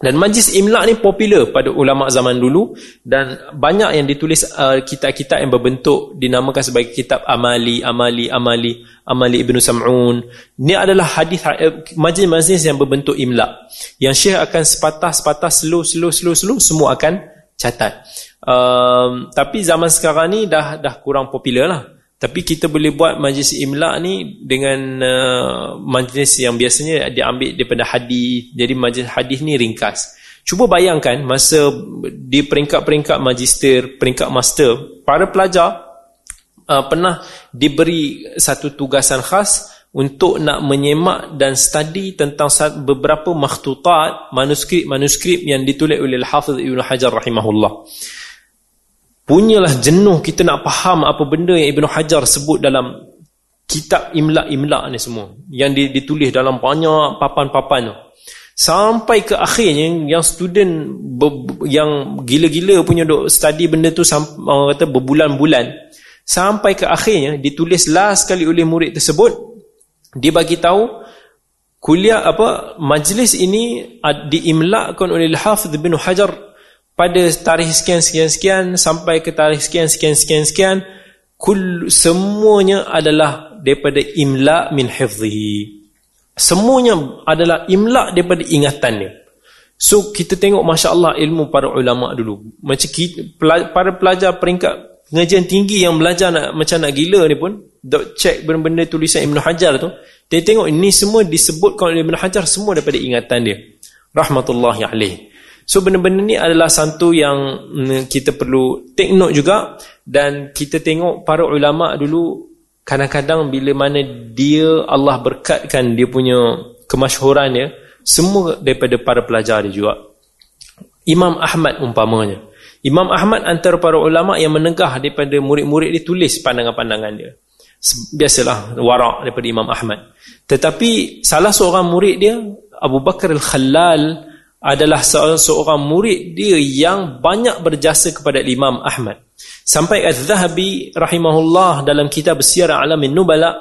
Dan majlis imla ni popular pada ulama zaman dulu dan banyak yang ditulis uh, kitab-kitab yang berbentuk dinamakan sebagai kitab amali amali amali amali ibnu sam'un. Ni adalah hadis uh, majlis-majlis yang berbentuk imla yang syekh akan sepatah-sepatah slow slow slow slow semua akan catat. Um, tapi zaman sekarang ni dah dah kurang popular lah tapi kita boleh buat majlis imla ni dengan uh, majlis yang biasanya diambil daripada hadis. Jadi majlis hadis ni ringkas. Cuba bayangkan masa di peringkat-peringkat magister, peringkat master, para pelajar uh, pernah diberi satu tugasan khas untuk nak menyemak dan study tentang beberapa makhtutat, manuskrip-manuskrip yang ditulis oleh Al-Hafiz Ibn Hajar rahimahullah punyalah jenuh kita nak faham apa benda yang Ibn Hajar sebut dalam kitab imla-imla ni semua. Yang ditulis dalam banyak papan-papan tu. Sampai ke akhirnya yang student yang gila-gila punya duk study benda tu orang kata berbulan-bulan. Sampai ke akhirnya ditulis last sekali oleh murid tersebut. Dia bagi tahu kuliah apa majlis ini diimlakan oleh Al-Hafidh bin Hajar pada tarikh sekian sekian sekian sampai ke tarikh sekian sekian sekian sekian kul semuanya adalah daripada imla min hifdhihi. Semuanya adalah imla daripada ingatannya so kita tengok masya-Allah ilmu para ulama dulu. Macam kita, para pelajar peringkat pengajian tinggi yang belajar nak macam nak gila ni pun dok check benda-benda tulisan Ibn Hajar tu dia tengok ini semua disebutkan oleh Ibn Hajar semua daripada ingatan dia. Rahmatullahi alaih So benda-benda ni adalah satu yang mm, kita perlu take note juga dan kita tengok para ulama dulu kadang-kadang bila mana dia Allah berkatkan dia punya kemasyhurannya semua daripada para pelajar dia juga. Imam Ahmad umpamanya. Imam Ahmad antara para ulama yang menegah daripada murid-murid dia tulis pandangan-pandangan dia. Biasalah warak daripada Imam Ahmad. Tetapi salah seorang murid dia Abu Bakar Al-Khalal adalah seorang murid dia yang banyak berjasa kepada Imam Ahmad. Sampai Az-Zahabi rahimahullah dalam kitab Syiar Alamin Nubala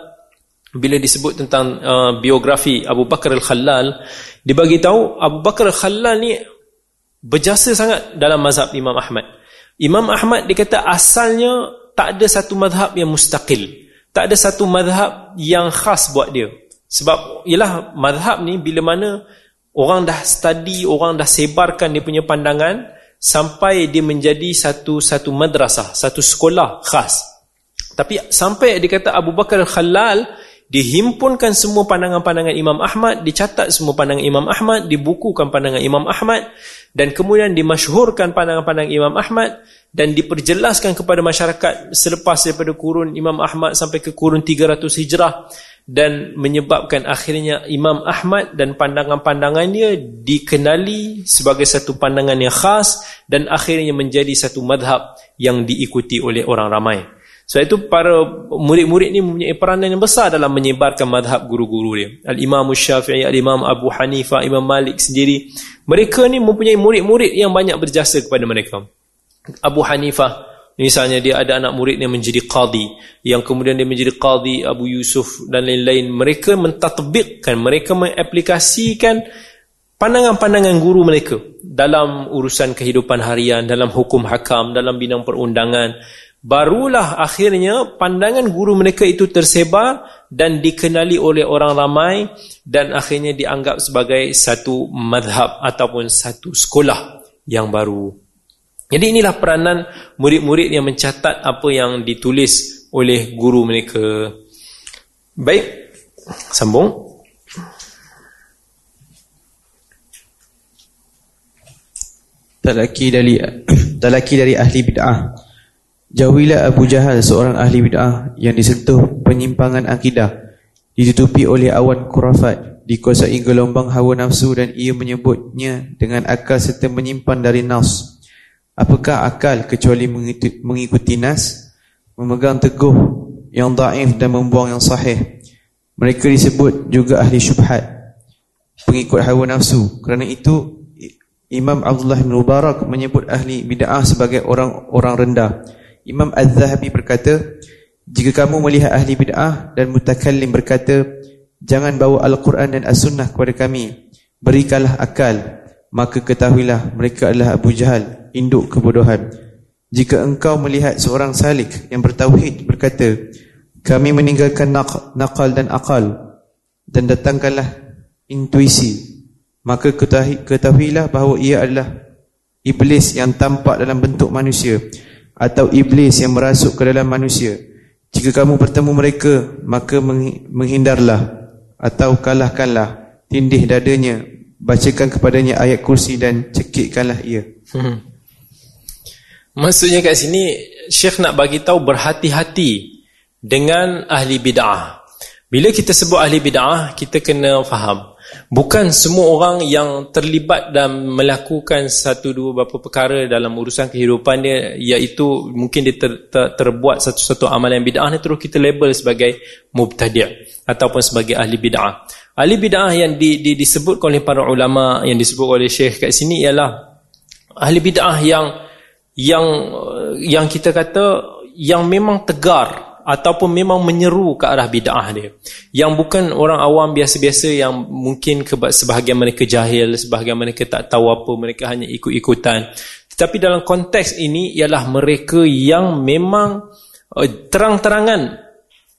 bila disebut tentang uh, biografi Abu Bakar Al-Khalal dibagi tahu Abu Bakar Al-Khalal ni berjasa sangat dalam mazhab Imam Ahmad. Imam Ahmad dia kata asalnya tak ada satu mazhab yang mustaqil. Tak ada satu mazhab yang khas buat dia. Sebab ialah mazhab ni bila mana orang dah study orang dah sebarkan dia punya pandangan sampai dia menjadi satu satu madrasah satu sekolah khas. Tapi sampai dia kata Abu Bakar Al-Khalal dihimpunkan semua pandangan-pandangan Imam Ahmad, dicatat semua pandangan Imam Ahmad, dibukukan pandangan Imam Ahmad dan kemudian dimasyhurkan pandangan-pandangan Imam Ahmad dan diperjelaskan kepada masyarakat selepas daripada kurun Imam Ahmad sampai ke kurun 300 Hijrah dan menyebabkan akhirnya Imam Ahmad dan pandangan-pandangannya dikenali sebagai satu pandangan yang khas dan akhirnya menjadi satu madhab yang diikuti oleh orang ramai. Sebab itu para murid-murid ni mempunyai peranan yang besar dalam menyebarkan madhab guru-guru dia. Al-Imam Syafi'i, Al-Imam Abu Hanifah, Imam Malik sendiri. Mereka ni mempunyai murid-murid yang banyak berjasa kepada mereka. Abu Hanifah, misalnya dia ada anak murid yang menjadi qadi. Yang kemudian dia menjadi qadi, Abu Yusuf dan lain-lain. Mereka mentatbikkan, mereka mengaplikasikan pandangan-pandangan guru mereka dalam urusan kehidupan harian, dalam hukum hakam, dalam bidang perundangan barulah akhirnya pandangan guru mereka itu tersebar dan dikenali oleh orang ramai dan akhirnya dianggap sebagai satu madhab ataupun satu sekolah yang baru. Jadi inilah peranan murid-murid yang mencatat apa yang ditulis oleh guru mereka. Baik, sambung. Talaki dari <clears throat> talaki dari ahli bid'ah Jauhilah Abu Jahal seorang ahli bid'ah yang disentuh penyimpangan akidah, ditutupi oleh awan kurafat, dikuasai gelombang hawa nafsu dan ia menyebutnya dengan akal serta menyimpan dari nas. Apakah akal kecuali mengikuti nas, memegang teguh yang daif dan membuang yang sahih. Mereka disebut juga ahli syubhat, pengikut hawa nafsu. Kerana itu Imam Abdullah bin Mubarak menyebut ahli bid'ah sebagai orang-orang rendah. Imam Az-Zahabi berkata, jika kamu melihat ahli bid'ah dan mutakallim berkata, jangan bawa Al-Quran dan As-Sunnah kepada kami, berikanlah akal, maka ketahuilah mereka adalah Abu Jahal, induk kebodohan. Jika engkau melihat seorang salik yang bertauhid berkata, kami meninggalkan nakal dan akal dan datangkanlah intuisi, maka ketahuilah bahawa ia adalah iblis yang tampak dalam bentuk manusia atau iblis yang merasuk ke dalam manusia. Jika kamu bertemu mereka, maka menghindarlah atau kalahkanlah tindih dadanya, bacakan kepadanya ayat kursi dan cekikkanlah ia. Hmm. Maksudnya kat sini Syekh nak bagi tahu berhati-hati dengan ahli bid'ah. Bila kita sebut ahli bid'ah, kita kena faham Bukan semua orang yang terlibat dan melakukan satu dua beberapa perkara dalam urusan kehidupan dia iaitu mungkin dia ter, ter, terbuat satu-satu amalan bid'ah ni terus kita label sebagai mubtadi' ataupun sebagai ahli bid'ah. Ahli bid'ah yang di, di, disebutkan oleh para ulama yang disebut oleh syekh kat sini ialah ahli bid'ah yang yang yang kita kata yang memang tegar ataupun memang menyeru ke arah bid'ah dia. Yang bukan orang awam biasa-biasa yang mungkin sebahagian mereka jahil sebahagian mereka tak tahu apa mereka hanya ikut-ikutan. Tetapi dalam konteks ini ialah mereka yang memang uh, terang-terangan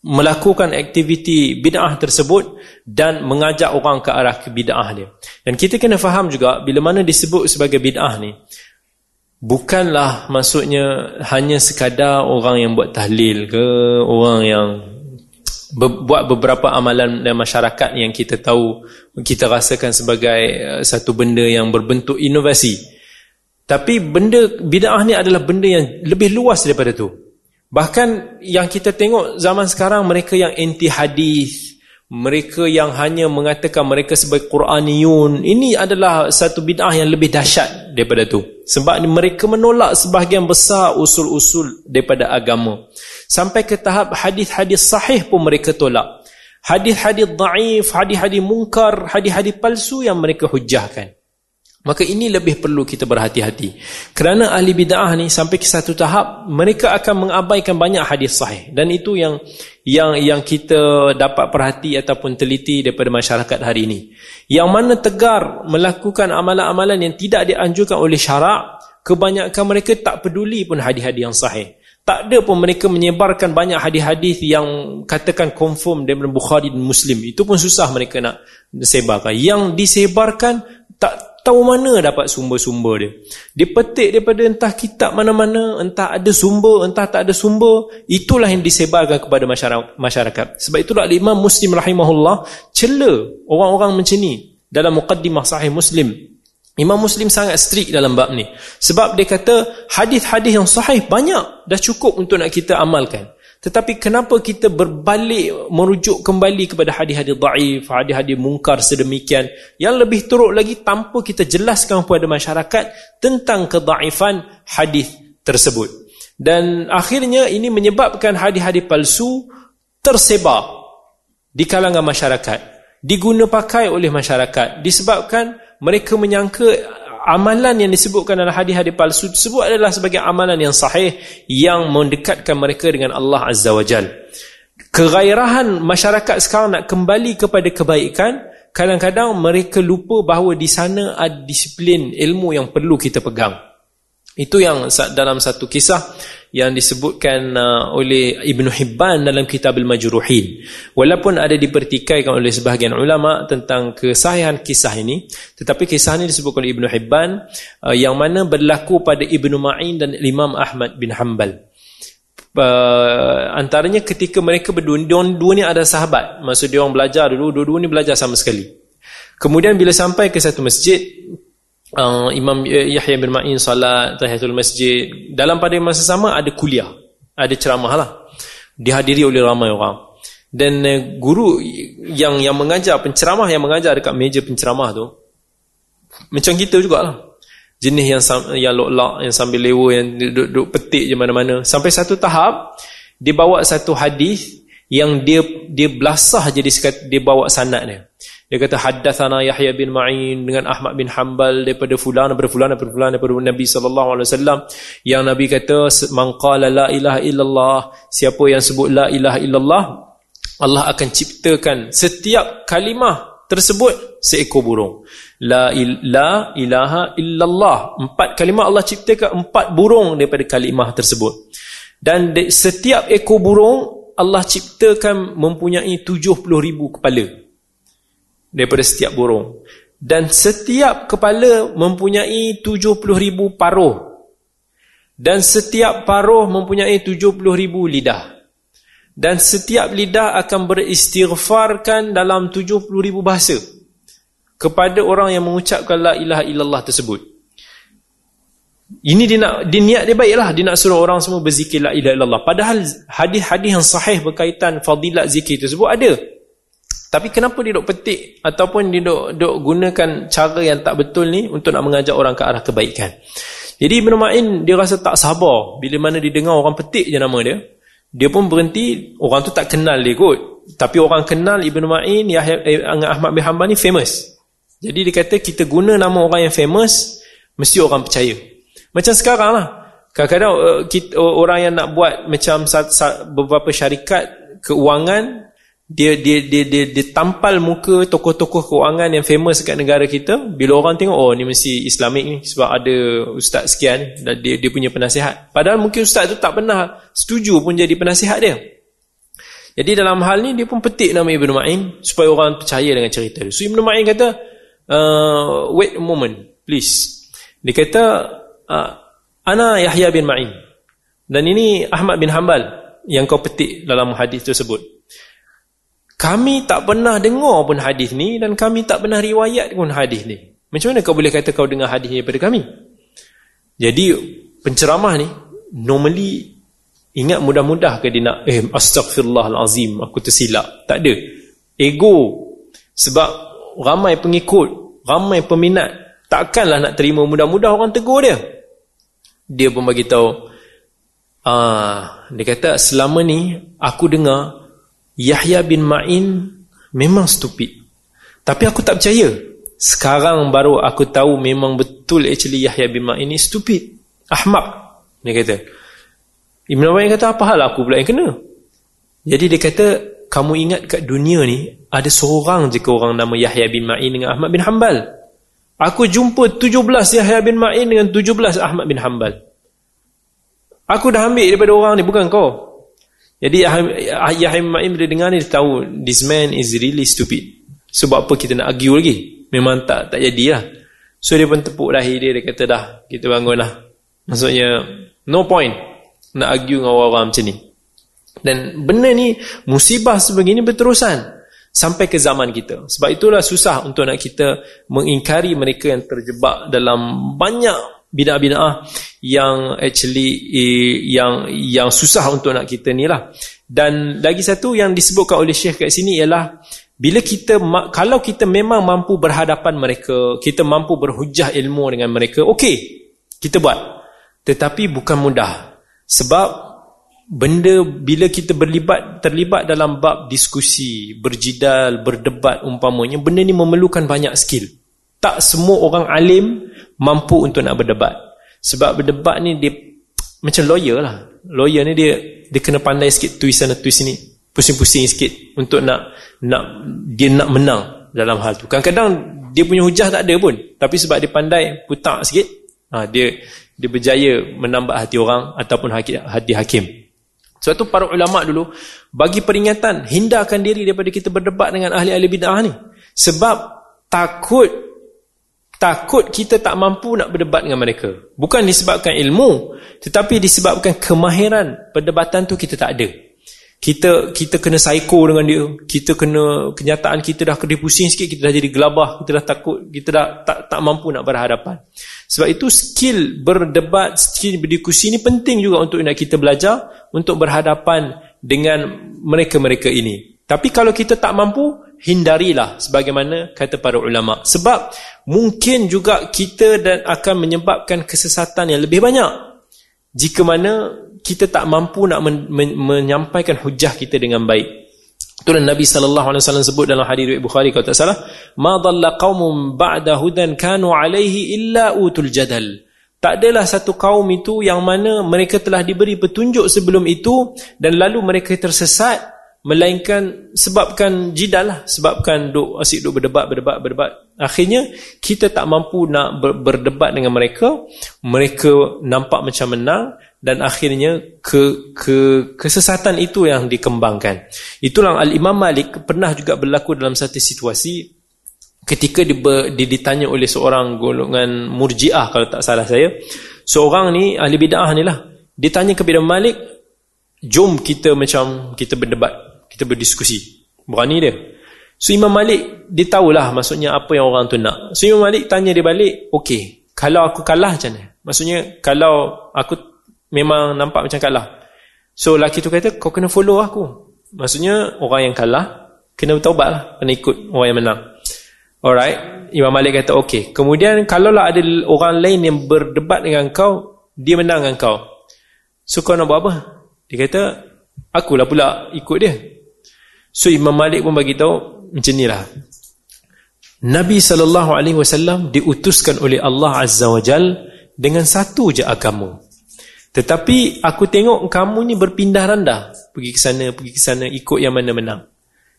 melakukan aktiviti bid'ah tersebut dan mengajak orang ke arah bid'ah dia. Dan kita kena faham juga bila mana disebut sebagai bid'ah ni bukanlah maksudnya hanya sekadar orang yang buat tahlil ke orang yang buat beberapa amalan dalam masyarakat yang kita tahu kita rasakan sebagai uh, satu benda yang berbentuk inovasi. Tapi benda bid'ah ni adalah benda yang lebih luas daripada tu. Bahkan yang kita tengok zaman sekarang mereka yang anti hadis mereka yang hanya mengatakan mereka sebagai Quraniyun ini adalah satu bid'ah yang lebih dahsyat daripada tu. Sebab mereka menolak sebahagian besar usul-usul daripada agama. Sampai ke tahap hadis-hadis sahih pun mereka tolak. Hadis-hadis daif hadis-hadis mungkar hadis-hadis palsu yang mereka hujahkan Maka ini lebih perlu kita berhati-hati. Kerana ahli bid'ah ni sampai ke satu tahap mereka akan mengabaikan banyak hadis sahih dan itu yang yang yang kita dapat perhati ataupun teliti daripada masyarakat hari ini. Yang mana tegar melakukan amalan-amalan yang tidak dianjurkan oleh syarak, kebanyakan mereka tak peduli pun hadis-hadis yang sahih. Tak ada pun mereka menyebarkan banyak hadis-hadis yang katakan confirm daripada Bukhari dan Muslim. Itu pun susah mereka nak sebarkan. Yang disebarkan tak tahu mana dapat sumber-sumber dia. Dia petik daripada entah kitab mana-mana, entah ada sumber, entah tak ada sumber. Itulah yang disebarkan kepada masyarakat. Sebab itulah Imam Muslim rahimahullah cela orang-orang macam ni dalam muqaddimah sahih Muslim. Imam Muslim sangat strict dalam bab ni. Sebab dia kata hadis-hadis yang sahih banyak dah cukup untuk nak kita amalkan. Tetapi kenapa kita berbalik merujuk kembali kepada hadis-hadis daif, hadis-hadis mungkar sedemikian yang lebih teruk lagi tanpa kita jelaskan kepada masyarakat tentang kedaifan hadis tersebut. Dan akhirnya ini menyebabkan hadis-hadis palsu tersebar di kalangan masyarakat, diguna pakai oleh masyarakat disebabkan mereka menyangka amalan yang disebutkan dalam hadis-hadis palsu tersebut adalah sebagai amalan yang sahih yang mendekatkan mereka dengan Allah Azza wa Jal. Kegairahan masyarakat sekarang nak kembali kepada kebaikan, kadang-kadang mereka lupa bahawa di sana ada disiplin ilmu yang perlu kita pegang. Itu yang dalam satu kisah yang disebutkan uh, oleh Ibn Hibban dalam kitab Al-Majruhin. Walaupun ada dipertikaikan oleh sebahagian ulama tentang kesahihan kisah ini, tetapi kisah ini disebutkan oleh Ibn Hibban uh, yang mana berlaku pada Ibn Ma'in dan Imam Ahmad bin Hanbal. Uh, antaranya ketika mereka berdua, dua ni ada sahabat. Maksud dia orang belajar dulu, dua-dua ni belajar sama sekali. Kemudian bila sampai ke satu masjid, uh, Imam Yahya bin Ma'in salat tahiyatul masjid. Dalam pada masa sama ada kuliah ada ceramah lah. Dihadiri oleh ramai orang. Dan uh, guru yang yang mengajar penceramah yang mengajar dekat meja penceramah tu macam kita jugalah. Jenis yang yang lok-lok yang sambil lewa yang duduk, petik je mana-mana. Sampai satu tahap dia bawa satu hadis yang dia dia belasah jadi dia bawa sanad dia dia kata haddatsana Yahya bin Ma'in dengan Ahmad bin Hanbal daripada fulan daripada fulan daripada fulan daripada Nabi sallallahu alaihi wasallam yang Nabi kata man qala la ilaha illallah siapa yang sebut la ilaha illallah Allah akan ciptakan setiap kalimah tersebut seekor burung. La, il, la ilaha illallah. Empat kalimah Allah ciptakan empat burung daripada kalimah tersebut. Dan setiap ekor burung Allah ciptakan mempunyai tujuh puluh ribu kepala daripada setiap burung. Dan setiap kepala mempunyai 70 ribu paruh. Dan setiap paruh mempunyai 70 ribu lidah. Dan setiap lidah akan beristighfarkan dalam 70 ribu bahasa kepada orang yang mengucapkan la ilaha illallah tersebut. Ini dia nak dia niat dia baiklah. Dia nak suruh orang semua berzikir la ilaha illallah. Padahal hadis-hadis yang sahih berkaitan fadilat zikir tersebut ada tapi kenapa dia duk petik ataupun dia duk, duk gunakan cara yang tak betul ni untuk nak mengajak orang ke arah kebaikan. Jadi Ibn Ma'in dia rasa tak sabar bila mana dia dengar orang petik je nama dia. Dia pun berhenti, orang tu tak kenal dia kot. Tapi orang kenal Ibn Ma'in, eh, Ahmad bin Hanbal ni famous. Jadi dia kata kita guna nama orang yang famous, mesti orang percaya. Macam sekarang lah. Kadang-kadang uh, orang yang nak buat macam beberapa syarikat keuangan dia dia dia dia, dia tampal muka tokoh-tokoh keuangan yang famous dekat negara kita. Bila orang tengok oh ni mesti islamik ni sebab ada ustaz sekian dan dia dia punya penasihat. Padahal mungkin ustaz tu tak pernah setuju pun jadi penasihat dia. Jadi dalam hal ni dia pun petik nama Ibn Ma'in supaya orang percaya dengan cerita dia. So Ibn Ma'in kata uh, wait a moment please. Dia kata uh, ana Yahya bin Ma'in. Dan ini Ahmad bin Hanbal yang kau petik dalam hadis tersebut kami tak pernah dengar pun hadis ni dan kami tak pernah riwayat pun hadis ni. Macam mana kau boleh kata kau dengar hadis daripada kami? Jadi penceramah ni normally ingat mudah-mudah ke dia nak eh astagfirullahalazim aku tersilap. Tak ada. Ego sebab ramai pengikut, ramai peminat takkanlah nak terima mudah-mudah orang tegur dia. Dia pun bagi tahu ah dia kata selama ni aku dengar Yahya bin Ma'in memang stupid. Tapi aku tak percaya. sekarang baru aku tahu memang betul actually Yahya bin Ma'in ini stupid. Ahmak dia kata. Ibn Ma'in kata apa hal aku pula yang kena? Jadi dia kata kamu ingat kat dunia ni ada seorang je ke orang nama Yahya bin Ma'in dengan Ahmad bin Hanbal? Aku jumpa 17 Yahya bin Ma'in dengan 17 Ahmad bin Hanbal. Aku dah ambil daripada orang ni bukan kau jadi Yahya Ma'in bila dengar ni dia tahu this man is really stupid. Sebab apa kita nak argue lagi? Memang tak tak jadi lah. So dia pun tepuk dahi dia dia kata dah kita bangun lah maksudnya no point nak argue dengan orang-orang macam ni. Dan benda ni musibah sebegini berterusan sampai ke zaman kita. Sebab itulah susah untuk nak kita mengingkari mereka yang terjebak dalam banyak bid'ah-bid'ah yang actually eh, yang yang susah untuk nak kita ni lah. Dan lagi satu yang disebutkan oleh Syekh kat sini ialah bila kita kalau kita memang mampu berhadapan mereka kita mampu berhujah ilmu dengan mereka okey kita buat. Tetapi bukan mudah. Sebab benda bila kita berlibat terlibat dalam bab diskusi berjidal berdebat umpamanya benda ni memerlukan banyak skill tak semua orang alim mampu untuk nak berdebat sebab berdebat ni dia macam lawyer lah lawyer ni dia dia kena pandai sikit twist sana twist sini pusing-pusing sikit untuk nak nak dia nak menang dalam hal tu. Kadang-kadang dia punya hujah tak ada pun, tapi sebab dia pandai putar sikit, ha, dia dia berjaya menambah hati orang ataupun hati, hati hakim. Sebab tu para ulama dulu bagi peringatan hindarkan diri daripada kita berdebat dengan ahli-ahli bidah ni. Sebab takut takut kita tak mampu nak berdebat dengan mereka. Bukan disebabkan ilmu, tetapi disebabkan kemahiran. Perdebatan tu kita tak ada. Kita kita kena psycho dengan dia. Kita kena kenyataan kita dah kena pusing sikit kita dah jadi gelabah kita dah takut kita dah tak tak mampu nak berhadapan. Sebab itu skill berdebat skill berdiskusi ni penting juga untuk nak kita belajar untuk berhadapan dengan mereka-mereka ini. Tapi kalau kita tak mampu hindarilah sebagaimana kata para ulama sebab mungkin juga kita dan akan menyebabkan kesesatan yang lebih banyak jika mana kita tak mampu nak men men menyampaikan hujah kita dengan baik. Itulah Nabi sallallahu alaihi wasallam sebut dalam hadis riwayat Bukhari kalau tak salah, "Ma dhalla qaumun ba'da hudan kanu alaihi illa utul jadal." Tak adalah satu kaum itu yang mana mereka telah diberi petunjuk sebelum itu dan lalu mereka tersesat melainkan sebabkan jidal lah sebabkan duk asyik duk berdebat berdebat berdebat. Akhirnya kita tak mampu nak ber, berdebat dengan mereka. Mereka nampak macam menang dan akhirnya ke ke kesesatan itu yang dikembangkan. Itulah al-Imam Malik pernah juga berlaku dalam satu situasi ketika di, di, ditanya oleh seorang golongan murjiah kalau tak salah saya. Seorang ni ahli bid'ah ni lah. Ditanya kepada Malik jom kita macam kita berdebat kita berdiskusi. Berani dia. So Imam Malik dia tahulah maksudnya apa yang orang tu nak. So Imam Malik tanya dia balik okey kalau aku kalah macam mana? Maksudnya kalau aku memang nampak macam kalah. So lelaki tu kata kau kena follow aku. Maksudnya orang yang kalah kena bertaubat lah kena ikut orang yang menang. Alright. Imam Malik kata okey. Kemudian kalau lah ada orang lain yang berdebat dengan kau dia menang dengan kau. So kau nak buat apa? Dia kata akulah pula ikut dia So Imam Malik pun bagi tahu macam inilah. Nabi sallallahu alaihi wasallam diutuskan oleh Allah Azza wa Jal dengan satu je agama. Tetapi aku tengok kamu ni berpindah randah, pergi ke sana, pergi ke sana ikut yang mana menang.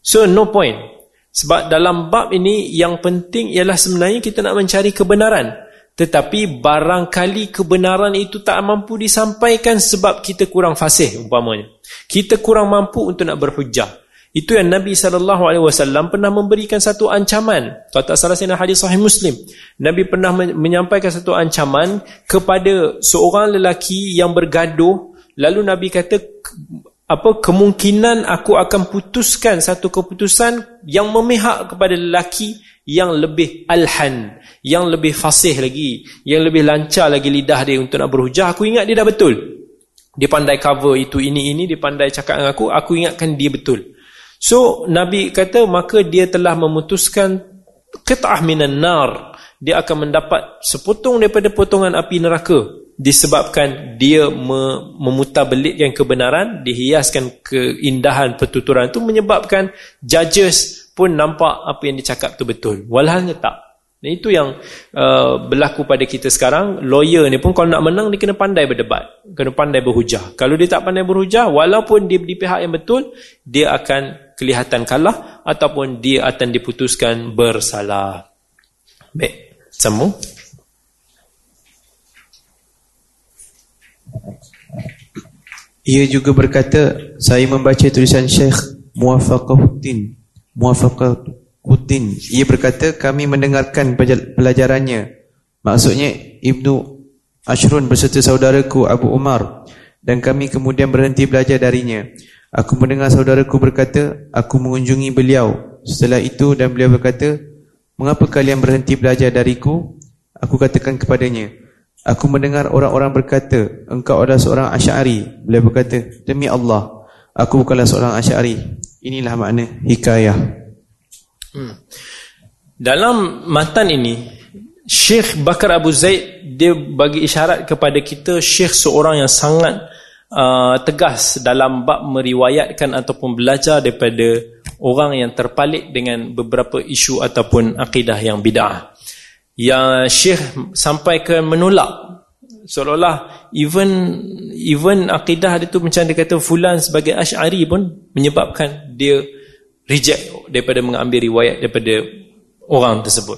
So no point. Sebab dalam bab ini yang penting ialah sebenarnya kita nak mencari kebenaran. Tetapi barangkali kebenaran itu tak mampu disampaikan sebab kita kurang fasih umpamanya. Kita kurang mampu untuk nak berhujah. Itu yang Nabi SAW pernah memberikan satu ancaman. Kalau tak salah saya hadis sahih Muslim. Nabi pernah menyampaikan satu ancaman kepada seorang lelaki yang bergaduh. Lalu Nabi kata, apa kemungkinan aku akan putuskan satu keputusan yang memihak kepada lelaki yang lebih alhan, yang lebih fasih lagi, yang lebih lancar lagi lidah dia untuk nak berhujah. Aku ingat dia dah betul. Dia pandai cover itu, ini, ini. Dia pandai cakap dengan aku. Aku ingatkan dia betul. So Nabi kata maka dia telah memutuskan qit'ah minan nar. Dia akan mendapat sepotong daripada potongan api neraka disebabkan dia memutarbelitkan kebenaran, dihiaskan keindahan pertuturan itu menyebabkan judges pun nampak apa yang dicakap tu betul. Walhalnya tak. Itu yang uh, berlaku pada kita sekarang. Lawyer ni pun kalau nak menang dia kena pandai berdebat. Kena pandai berhujah. Kalau dia tak pandai berhujah, walaupun dia di pihak yang betul, dia akan kelihatan kalah ataupun dia akan diputuskan bersalah. Baik, sambung. Ia juga berkata, saya membaca tulisan Syekh Muwafaqahuddin. Muwafaqahuddin. Ia berkata, kami mendengarkan pelajarannya. Maksudnya, Ibnu Ashrun berserta saudaraku Abu Umar. Dan kami kemudian berhenti belajar darinya. Aku mendengar saudaraku berkata, aku mengunjungi beliau. Setelah itu dan beliau berkata, mengapa kalian berhenti belajar dariku? Aku katakan kepadanya, aku mendengar orang-orang berkata, engkau adalah seorang asyari. Beliau berkata, demi Allah, aku bukanlah seorang asyari. Inilah makna hikayah. Hmm. Dalam matan ini, Syekh Bakar Abu Zaid, dia bagi isyarat kepada kita, Syekh seorang yang sangat uh, tegas dalam bab meriwayatkan ataupun belajar daripada orang yang terpalit dengan beberapa isu ataupun akidah yang bid'ah. Yang Syekh sampai ke menolak seolah-olah even even akidah dia tu macam dia kata fulan sebagai asy'ari pun menyebabkan dia reject daripada mengambil riwayat daripada orang tersebut.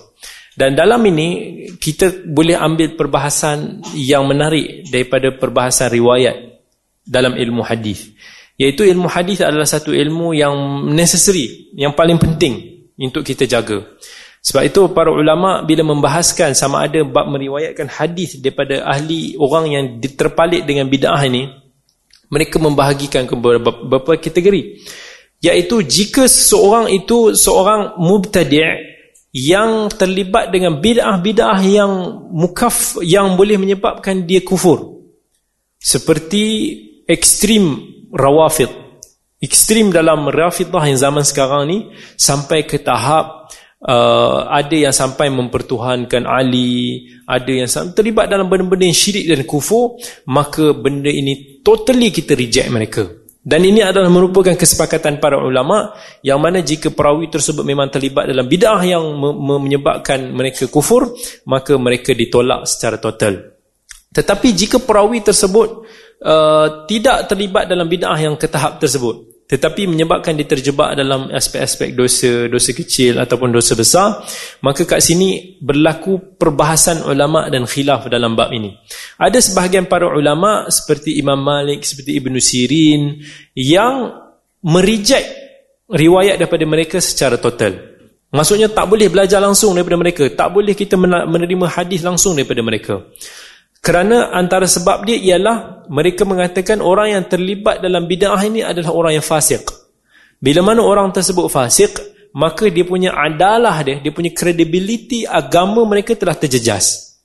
Dan dalam ini kita boleh ambil perbahasan yang menarik daripada perbahasan riwayat dalam ilmu hadis. Iaitu ilmu hadis adalah satu ilmu yang necessary yang paling penting untuk kita jaga. Sebab itu para ulama bila membahaskan sama ada bab meriwayatkan hadis daripada ahli orang yang terpalit dengan bid'ah ini mereka membahagikan ke beberapa kategori. Iaitu jika seorang itu seorang mubtadi' yang terlibat dengan bid'ah-bid'ah yang mukaf yang boleh menyebabkan dia kufur. Seperti ekstrim rawafid. Ekstrim dalam rafidah yang zaman sekarang ni sampai ke tahap uh, ada yang sampai mempertuhankan Ali ada yang terlibat dalam benda-benda yang syirik dan kufur maka benda ini totally kita reject mereka dan ini adalah merupakan kesepakatan para ulama yang mana jika perawi tersebut memang terlibat dalam bid'ah yang menyebabkan mereka kufur maka mereka ditolak secara total. Tetapi jika perawi tersebut Uh, tidak terlibat dalam bid'ah yang ke tahap tersebut tetapi menyebabkan dia terjebak dalam aspek-aspek dosa dosa kecil ataupun dosa besar maka kat sini berlaku perbahasan ulama dan khilaf dalam bab ini. Ada sebahagian para ulama seperti Imam Malik seperti Ibn Sirin yang merijek riwayat daripada mereka secara total. Maksudnya tak boleh belajar langsung daripada mereka. Tak boleh kita menerima hadis langsung daripada mereka kerana antara sebab dia ialah mereka mengatakan orang yang terlibat dalam bid'ah ini adalah orang yang fasik. Bila mana orang tersebut fasik, maka dia punya adalah dia, dia punya credibility agama mereka telah terjejas.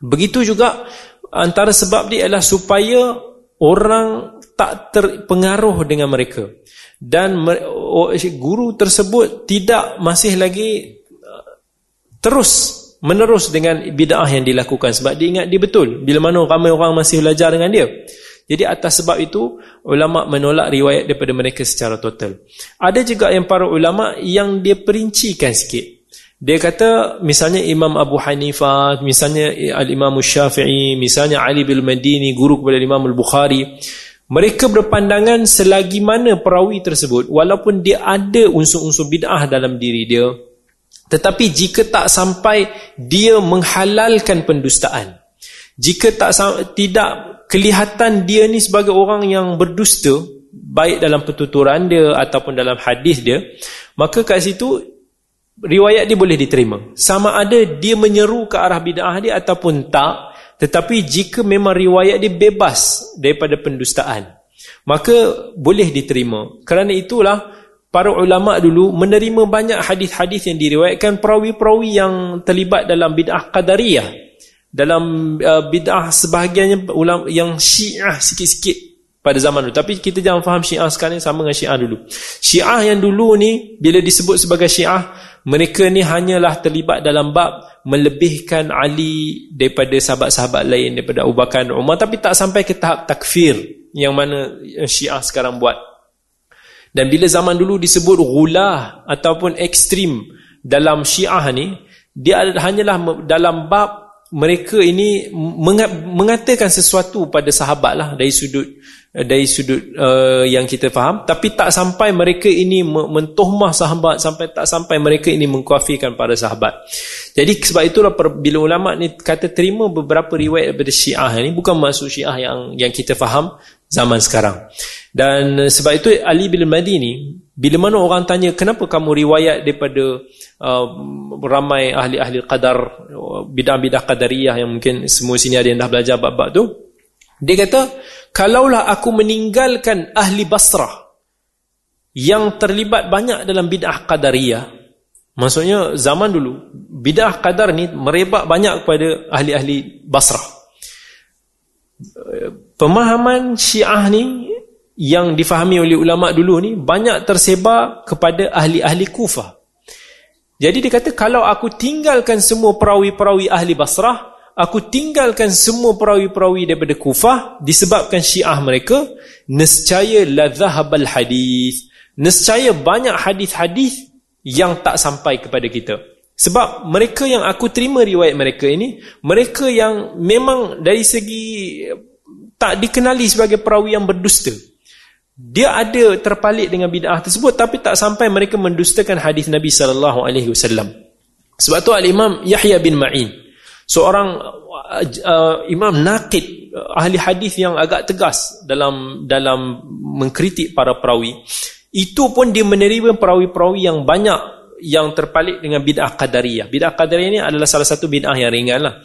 Begitu juga antara sebab dia ialah supaya orang tak terpengaruh dengan mereka. Dan guru tersebut tidak masih lagi uh, terus menerus dengan bid'ah yang dilakukan. Sebab dia ingat dia betul bila mana ramai orang masih belajar dengan dia. Jadi atas sebab itu ulama menolak riwayat daripada mereka secara total. Ada juga yang para ulama yang dia perincikan sikit. Dia kata misalnya Imam Abu Hanifah misalnya Al-Imam Syafi'i misalnya Ali bin Madini guru kepada Imam Al-Bukhari. Mereka berpandangan selagi mana perawi tersebut walaupun dia ada unsur-unsur bid'ah dalam diri dia tetapi jika tak sampai dia menghalalkan pendustaan, jika tak tidak kelihatan dia ni sebagai orang yang berdusta, baik dalam pertuturan dia ataupun dalam hadis dia, maka kat situ riwayat dia boleh diterima. Sama ada dia menyeru ke arah bid'ah dia ataupun tak, tetapi jika memang riwayat dia bebas daripada pendustaan, maka boleh diterima. Kerana itulah para ulama dulu menerima banyak hadis-hadis yang diriwayatkan perawi-perawi yang terlibat dalam bid'ah qadariyah. Dalam uh, bid'ah sebahagiannya ulama yang syiah sikit-sikit pada zaman dulu. Tapi kita jangan faham syiah sekarang ni sama dengan syiah dulu. Syiah yang dulu ni bila disebut sebagai syiah mereka ni hanyalah terlibat dalam bab melebihkan Ali daripada sahabat-sahabat lain daripada Abu Bakar Umar. Tapi tak sampai ke tahap takfir yang mana syiah sekarang buat dan bila zaman dulu disebut gulah ataupun ekstrim dalam syiah ni, dia hanyalah dalam bab mereka ini mengatakan sesuatu pada sahabat lah dari sudut dari sudut uh, yang kita faham. Tapi tak sampai mereka ini mentohmah sahabat sampai tak sampai mereka ini mengkafirkan pada sahabat. Jadi sebab itulah bila ulama ni kata terima beberapa riwayat daripada syiah ini bukan maksud syiah yang yang kita faham zaman sekarang. Dan sebab itu Ali bin Madini bila mana orang tanya kenapa kamu riwayat daripada uh, ramai ahli-ahli qadar bidah-bidah qadariyah yang mungkin semua sini ada yang dah belajar bab-bab tu? Dia kata kalaulah aku meninggalkan ahli Basrah yang terlibat banyak dalam bidah qadariyah maksudnya zaman dulu bidah qadar ni merebak banyak kepada ahli-ahli Basrah pemahaman syiah ni yang difahami oleh ulama dulu ni banyak tersebar kepada ahli-ahli kufah jadi dia kata kalau aku tinggalkan semua perawi-perawi ahli Basrah, aku tinggalkan semua perawi-perawi daripada Kufah disebabkan Syiah mereka, nescaya la dhahabal hadis. Nescaya banyak hadis-hadis yang tak sampai kepada kita. Sebab mereka yang aku terima riwayat mereka ini, mereka yang memang dari segi tak dikenali sebagai perawi yang berdusta dia ada terpalit dengan bid'ah tersebut tapi tak sampai mereka mendustakan hadis Nabi sallallahu alaihi wasallam. Sebab tu al-Imam Yahya bin Ma'in seorang uh, imam naqid uh, ahli hadis yang agak tegas dalam dalam mengkritik para perawi. Itu pun dia menerima perawi-perawi yang banyak yang terpalit dengan bid'ah qadariyah. Bid'ah qadariyah ini adalah salah satu bid'ah yang ringanlah.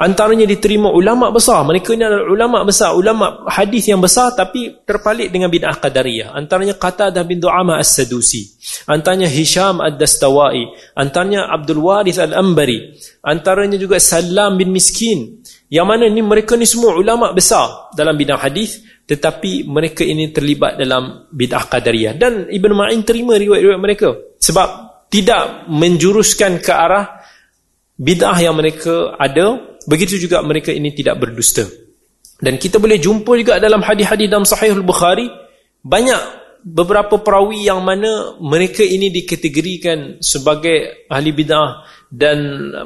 Antaranya diterima ulama besar. Mereka ini adalah ulama besar, ulama hadis yang besar tapi terpalit dengan bid'ah qadariyah. Antaranya Qatadah bin Du'ama As-Sadusi. Antaranya Hisham Ad-Dastawai. Antaranya Abdul Warith Al-Ambari. Antaranya juga Salam bin Miskin. Yang mana ni mereka ni semua ulama besar dalam bidang hadis tetapi mereka ini terlibat dalam bid'ah qadariyah dan Ibn Ma'in terima riwayat-riwayat mereka sebab tidak menjuruskan ke arah bid'ah yang mereka ada begitu juga mereka ini tidak berdusta. Dan kita boleh jumpa juga dalam hadis-hadis dalam sahih al-Bukhari banyak beberapa perawi yang mana mereka ini dikategorikan sebagai ahli bid'ah dan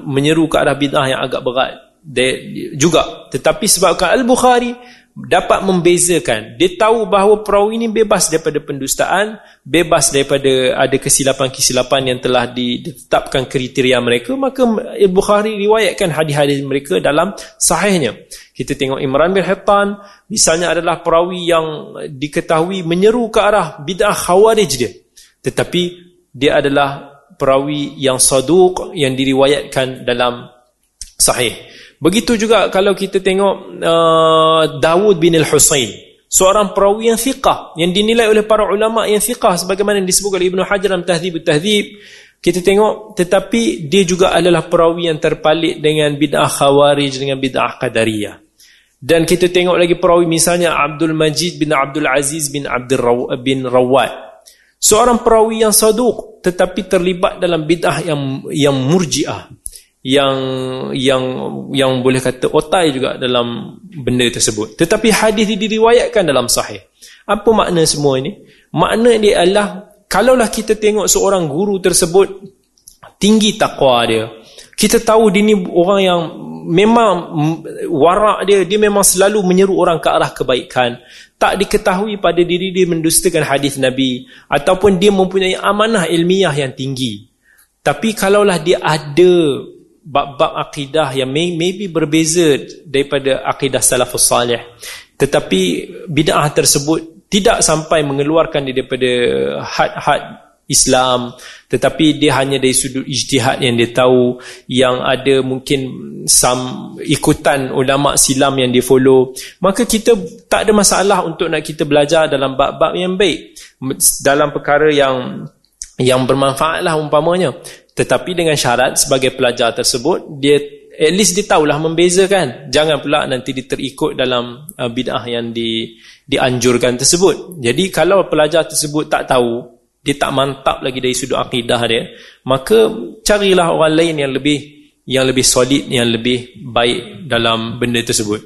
menyeru ke arah bid'ah yang agak berat. De, juga. Tetapi sebabkan al-Bukhari dapat membezakan. Dia tahu bahawa perawi ini bebas daripada pendustaan bebas daripada ada kesilapan-kesilapan yang telah ditetapkan kriteria mereka. Maka Al-Bukhari riwayatkan hadis-hadis mereka dalam sahihnya. Kita tengok Imran bin Hittan misalnya adalah perawi yang diketahui menyeru ke arah bid'ah khawarij dia. Tetapi dia adalah perawi yang saduq yang diriwayatkan dalam sahih Begitu juga kalau kita tengok uh, Dawud bin Al-Husain seorang perawi yang thiqah yang dinilai oleh para ulama yang thiqah sebagaimana disebut oleh Ibnu Hajar dalam Tahdzib Tahdzib kita tengok tetapi dia juga adalah perawi yang terpalit dengan bid'ah khawarij dengan bid'ah qadariyah. Dan kita tengok lagi perawi misalnya Abdul Majid bin Abdul Aziz bin Abdul Raw bin Rawat seorang perawi yang saduq tetapi terlibat dalam bid'ah yang yang murji'ah yang yang yang boleh kata otai juga dalam benda tersebut. Tetapi hadis diriwayatkan dalam sahih. Apa makna semua ini? Makna dia adalah kalaulah kita tengok seorang guru tersebut tinggi takwa dia kita tahu dia ni orang yang memang warak dia dia memang selalu menyeru orang ke arah kebaikan. Tak diketahui pada diri dia mendustakan hadis nabi ataupun dia mempunyai amanah ilmiah yang tinggi. Tapi kalaulah dia ada bab-bab akidah yang may, maybe berbeza daripada akidah salafus salih. Tetapi bid'ah tersebut tidak sampai mengeluarkan dia daripada had-had Islam tetapi dia hanya dari sudut ijtihad yang dia tahu yang ada mungkin some ikutan ulama silam yang dia follow. Maka kita tak ada masalah untuk nak kita belajar dalam bab-bab yang baik. Dalam perkara yang yang bermanfaat lah umpamanya tetapi dengan syarat sebagai pelajar tersebut dia at least dia tahulah membezakan. Jangan pula nanti dia terikut dalam uh, bid'ah yang di, dianjurkan tersebut. Jadi kalau pelajar tersebut tak tahu dia tak mantap lagi dari sudut akidah dia maka carilah orang lain yang lebih yang lebih solid yang lebih baik dalam benda tersebut.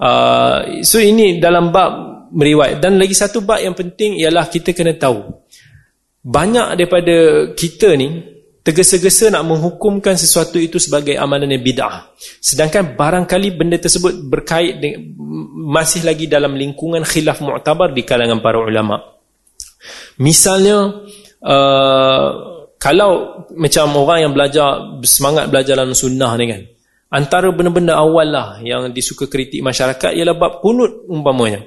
Uh, so ini dalam bab meriwayat. Dan lagi satu bab yang penting ialah kita kena tahu. Banyak daripada kita ni tergesa-gesa nak menghukumkan sesuatu itu sebagai amalan yang bid'ah. Sedangkan barangkali benda tersebut berkait dengan, masih lagi dalam lingkungan khilaf mu'tabar di kalangan para ulama. Misalnya uh, kalau macam orang yang belajar semangat belajar dalam sunnah ni kan. Antara benda-benda awal lah yang disuka kritik masyarakat ialah bab kunut umpamanya.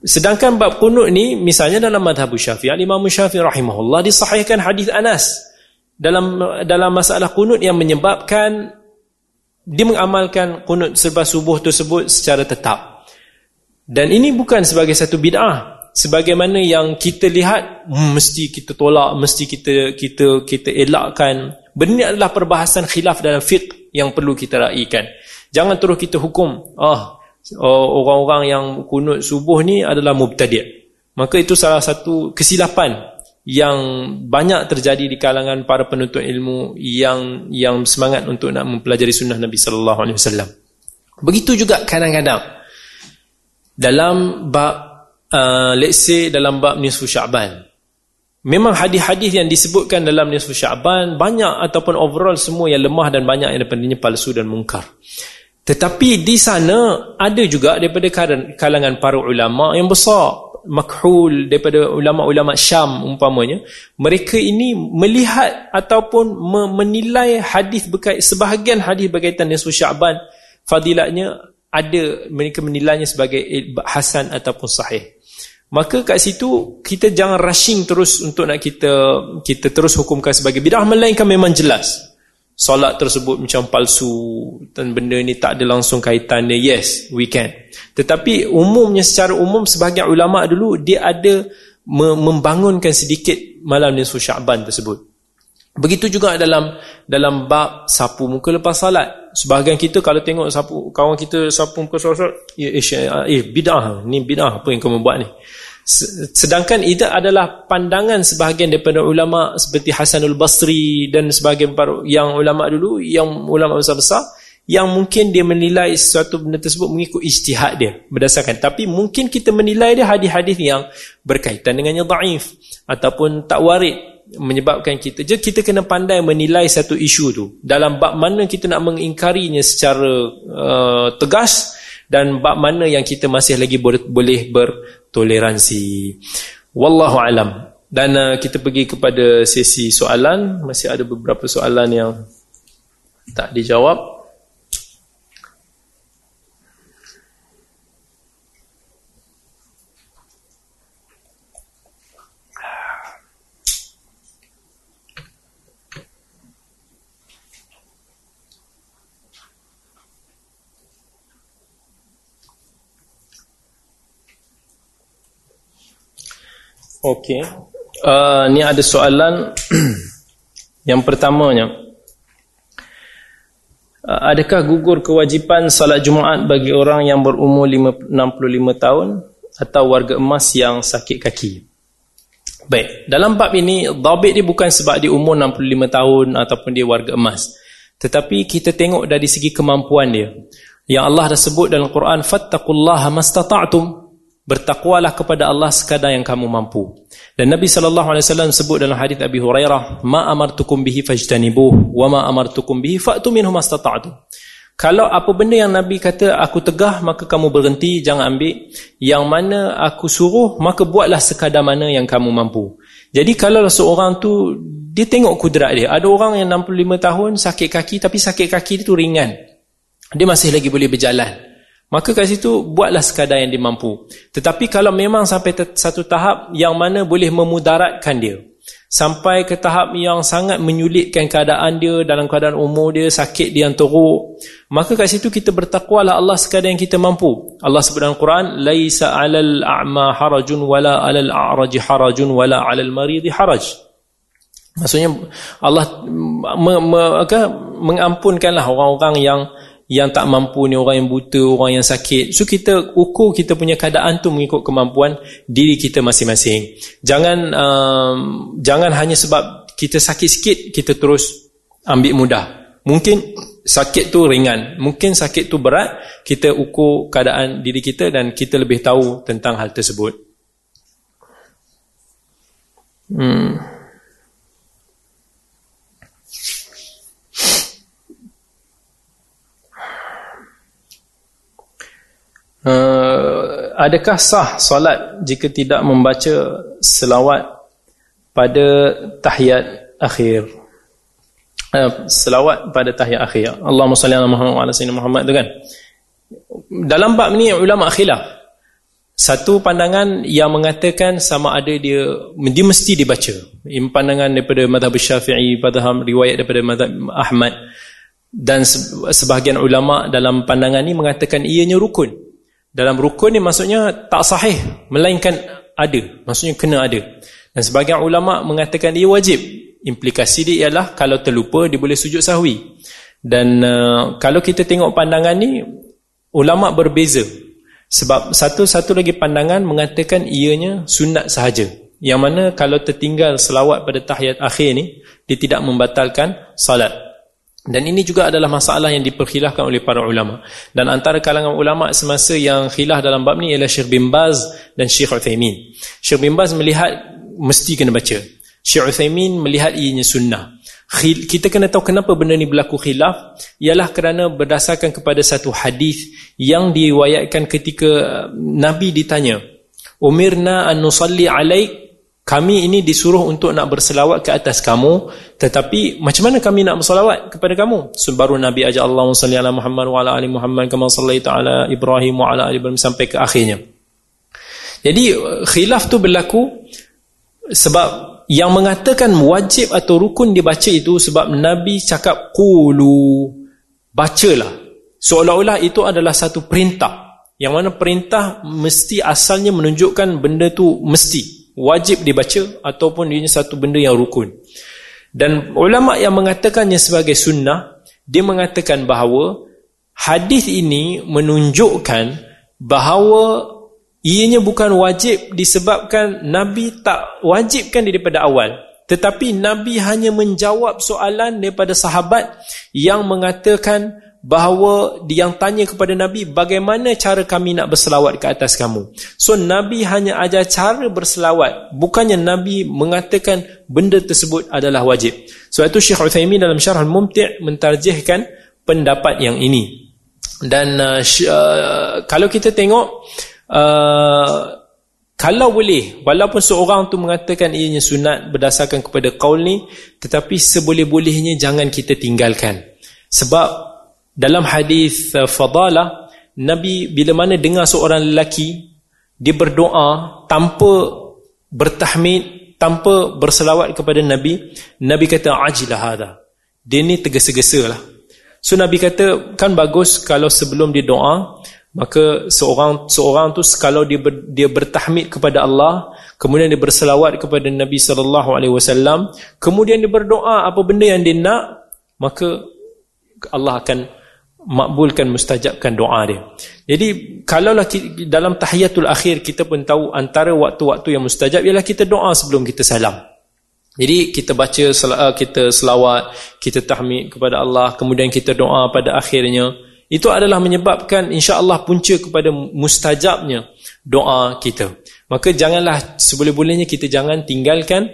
Sedangkan bab kunut ni misalnya dalam madhab syafi'i, Imam syafi'i rahimahullah disahihkan hadis Anas dalam dalam masalah kunut yang menyebabkan dia mengamalkan kunut serba subuh tersebut secara tetap. Dan ini bukan sebagai satu bid'ah. Sebagaimana yang kita lihat hmm, mesti kita tolak, mesti kita kita kita elakkan. Benda ini adalah perbahasan khilaf dalam fiqh yang perlu kita raikan. Jangan terus kita hukum, ah oh, orang-orang yang kunut subuh ni adalah mubtadi'. Maka itu salah satu kesilapan yang banyak terjadi di kalangan para penuntut ilmu yang yang semangat untuk nak mempelajari sunnah Nabi sallallahu alaihi wasallam. Begitu juga kadang-kadang dalam bab uh, let's say dalam bab nisfu Sya'ban. Memang hadis-hadis yang disebutkan dalam nisfu Sya'ban banyak ataupun overall semua yang lemah dan banyak yang daripadanya palsu dan mungkar. Tetapi di sana ada juga daripada kalangan para ulama yang besar makhul daripada ulama-ulama Syam umpamanya mereka ini melihat ataupun menilai hadis berkait sebahagian hadis berkaitan dengan Syaban fadilatnya ada mereka menilainya sebagai hasan ataupun sahih. Maka kat situ kita jangan rushing terus untuk nak kita kita terus hukumkan sebagai bidah melainkan memang jelas solat tersebut macam palsu dan benda ni tak ada langsung kaitannya yes we can. Tetapi umumnya secara umum sebahagian ulama dulu dia ada membangunkan sedikit malam nisfu Syaban tersebut. Begitu juga dalam dalam bab sapu muka lepas salat sebahagian kita kalau tengok sapu kawan kita sapu muka solat eh, eh, eh bidah ni bidah apa yang kau buat ni Sedangkan itu adalah pandangan sebahagian daripada ulama seperti Hasanul Basri dan sebahagian yang ulama dulu, yang ulama besar-besar yang mungkin dia menilai sesuatu benda tersebut mengikut ijtihad dia berdasarkan. Tapi mungkin kita menilai dia hadis-hadis yang berkaitan dengannya daif ataupun tak warid menyebabkan kita. Je kita kena pandai menilai satu isu tu. Dalam bab mana kita nak mengingkarinya secara uh, tegas dan bab mana yang kita masih lagi boleh ber toleransi. Wallahu alam. Dan uh, kita pergi kepada sesi soalan, masih ada beberapa soalan yang tak dijawab. Okey. Uh, ni ada soalan <clears throat> yang pertamanya. Uh, adakah gugur kewajipan salat Jumaat bagi orang yang berumur 65 tahun atau warga emas yang sakit kaki? Baik, dalam bab ini dhabit dia bukan sebab dia umur 65 tahun ataupun dia warga emas. Tetapi kita tengok dari segi kemampuan dia. Yang Allah dah sebut dalam Quran fattaqullaha mastata'tum bertakwalah kepada Allah sekadar yang kamu mampu. Dan Nabi sallallahu alaihi wasallam sebut dalam hadis Abi Hurairah, "Ma amartukum bihi fajtanibuh wa ma amartukum bihi fa'tu minhu mastata'tum." Kalau apa benda yang Nabi kata aku tegah maka kamu berhenti jangan ambil yang mana aku suruh maka buatlah sekadar mana yang kamu mampu. Jadi kalau seorang tu dia tengok kudrat dia. Ada orang yang 65 tahun sakit kaki tapi sakit kaki itu ringan. Dia masih lagi boleh berjalan. Maka kat situ buatlah sekadar yang dimampu. Tetapi kalau memang sampai satu tahap yang mana boleh memudaratkan dia. Sampai ke tahap yang sangat menyulitkan keadaan dia dalam keadaan umur dia, sakit dia yang teruk. Maka kat situ kita bertakwalah Allah sekadar yang kita mampu. Allah sebut dalam Quran, Laisa alal a'ma harajun wala alal a'raji harajun wala alal maridi haraj. Maksudnya Allah me, me, okay, mengampunkanlah orang-orang yang yang tak mampu ni orang yang buta, orang yang sakit. So kita ukur kita punya keadaan tu mengikut kemampuan diri kita masing-masing. Jangan um, jangan hanya sebab kita sakit sikit kita terus ambil mudah. Mungkin sakit tu ringan, mungkin sakit tu berat, kita ukur keadaan diri kita dan kita lebih tahu tentang hal tersebut. Hmm. Uh, adakah sah solat jika tidak membaca selawat pada tahiyat akhir? Uh, selawat pada tahiyat akhir. Allahumma salli ala Muhammad wa ala sayyidina Muhammad tu kan. Dalam bab ni ulama khilaf. Satu pandangan yang mengatakan sama ada dia dia mesti dibaca. Ini pandangan daripada mazhab Syafi'i, padahal riwayat daripada mazhab Ahmad dan sebahagian ulama dalam pandangan ni mengatakan ianya rukun dalam rukun ni maksudnya tak sahih melainkan ada. Maksudnya kena ada. Dan sebagian ulama mengatakan ia wajib. Implikasi dia ialah kalau terlupa dia boleh sujud sahwi. Dan uh, kalau kita tengok pandangan ni ulama berbeza. Sebab satu-satu lagi pandangan mengatakan ianya sunat sahaja. Yang mana kalau tertinggal selawat pada tahiyat akhir ni dia tidak membatalkan salat dan ini juga adalah masalah yang diperkhilafkan oleh para ulama. Dan antara kalangan ulama semasa yang khilaf dalam bab ni ialah Syekh bin Baz dan Syekh Uthaymin. Syekh bin Baz melihat mesti kena baca. Syekh Uthaymin melihat ianya sunnah. Kita kena tahu kenapa benda ni berlaku khilaf ialah kerana berdasarkan kepada satu hadis yang diriwayatkan ketika uh, Nabi ditanya Umirna an nusalli alaik kami ini disuruh untuk nak berselawat ke atas kamu tetapi macam mana kami nak berselawat kepada kamu? Sebaru nabi ajar Allah salli ala Muhammad wa ala ali Muhammad kama sallaita ala Ibrahim wa ala ali Ibrahim sampai ke akhirnya. Jadi khilaf tu berlaku sebab yang mengatakan wajib atau rukun dibaca itu sebab nabi cakap qulu bacalah. Seolah-olah itu adalah satu perintah. Yang mana perintah mesti asalnya menunjukkan benda tu mesti wajib dibaca ataupun ini satu benda yang rukun. Dan ulama yang mengatakannya sebagai sunnah, dia mengatakan bahawa hadis ini menunjukkan bahawa ianya bukan wajib disebabkan Nabi tak wajibkan daripada awal. Tetapi Nabi hanya menjawab soalan daripada sahabat yang mengatakan bahawa yang tanya kepada Nabi bagaimana cara kami nak berselawat ke atas kamu? So Nabi hanya ajar cara berselawat. Bukannya Nabi mengatakan benda tersebut adalah wajib. Sebab so, itu Syekh Uthaymin dalam syarah Mumti' mentarjihkan pendapat yang ini. Dan uh, uh, kalau kita tengok uh, kalau boleh walaupun seorang tu mengatakan ianya sunat berdasarkan kepada qaul ni tetapi seboleh-bolehnya jangan kita tinggalkan. Sebab dalam hadis uh, fadalah Nabi bila mana dengar seorang lelaki dia berdoa tanpa bertahmid tanpa berselawat kepada Nabi Nabi kata ajilah hadha. Dia ni tergesa-gesa lah so Nabi kata kan bagus kalau sebelum dia doa maka seorang seorang tu kalau dia ber, dia bertahmid kepada Allah kemudian dia berselawat kepada Nabi sallallahu alaihi wasallam kemudian dia berdoa apa benda yang dia nak maka Allah akan makbulkan mustajabkan doa dia. Jadi kalaulah dalam tahiyatul akhir kita pun tahu antara waktu-waktu yang mustajab ialah kita doa sebelum kita salam. Jadi kita baca uh, kita selawat, kita tahmid kepada Allah, kemudian kita doa pada akhirnya. Itu adalah menyebabkan insya-Allah punca kepada mustajabnya doa kita. Maka janganlah seboleh-bolehnya kita jangan tinggalkan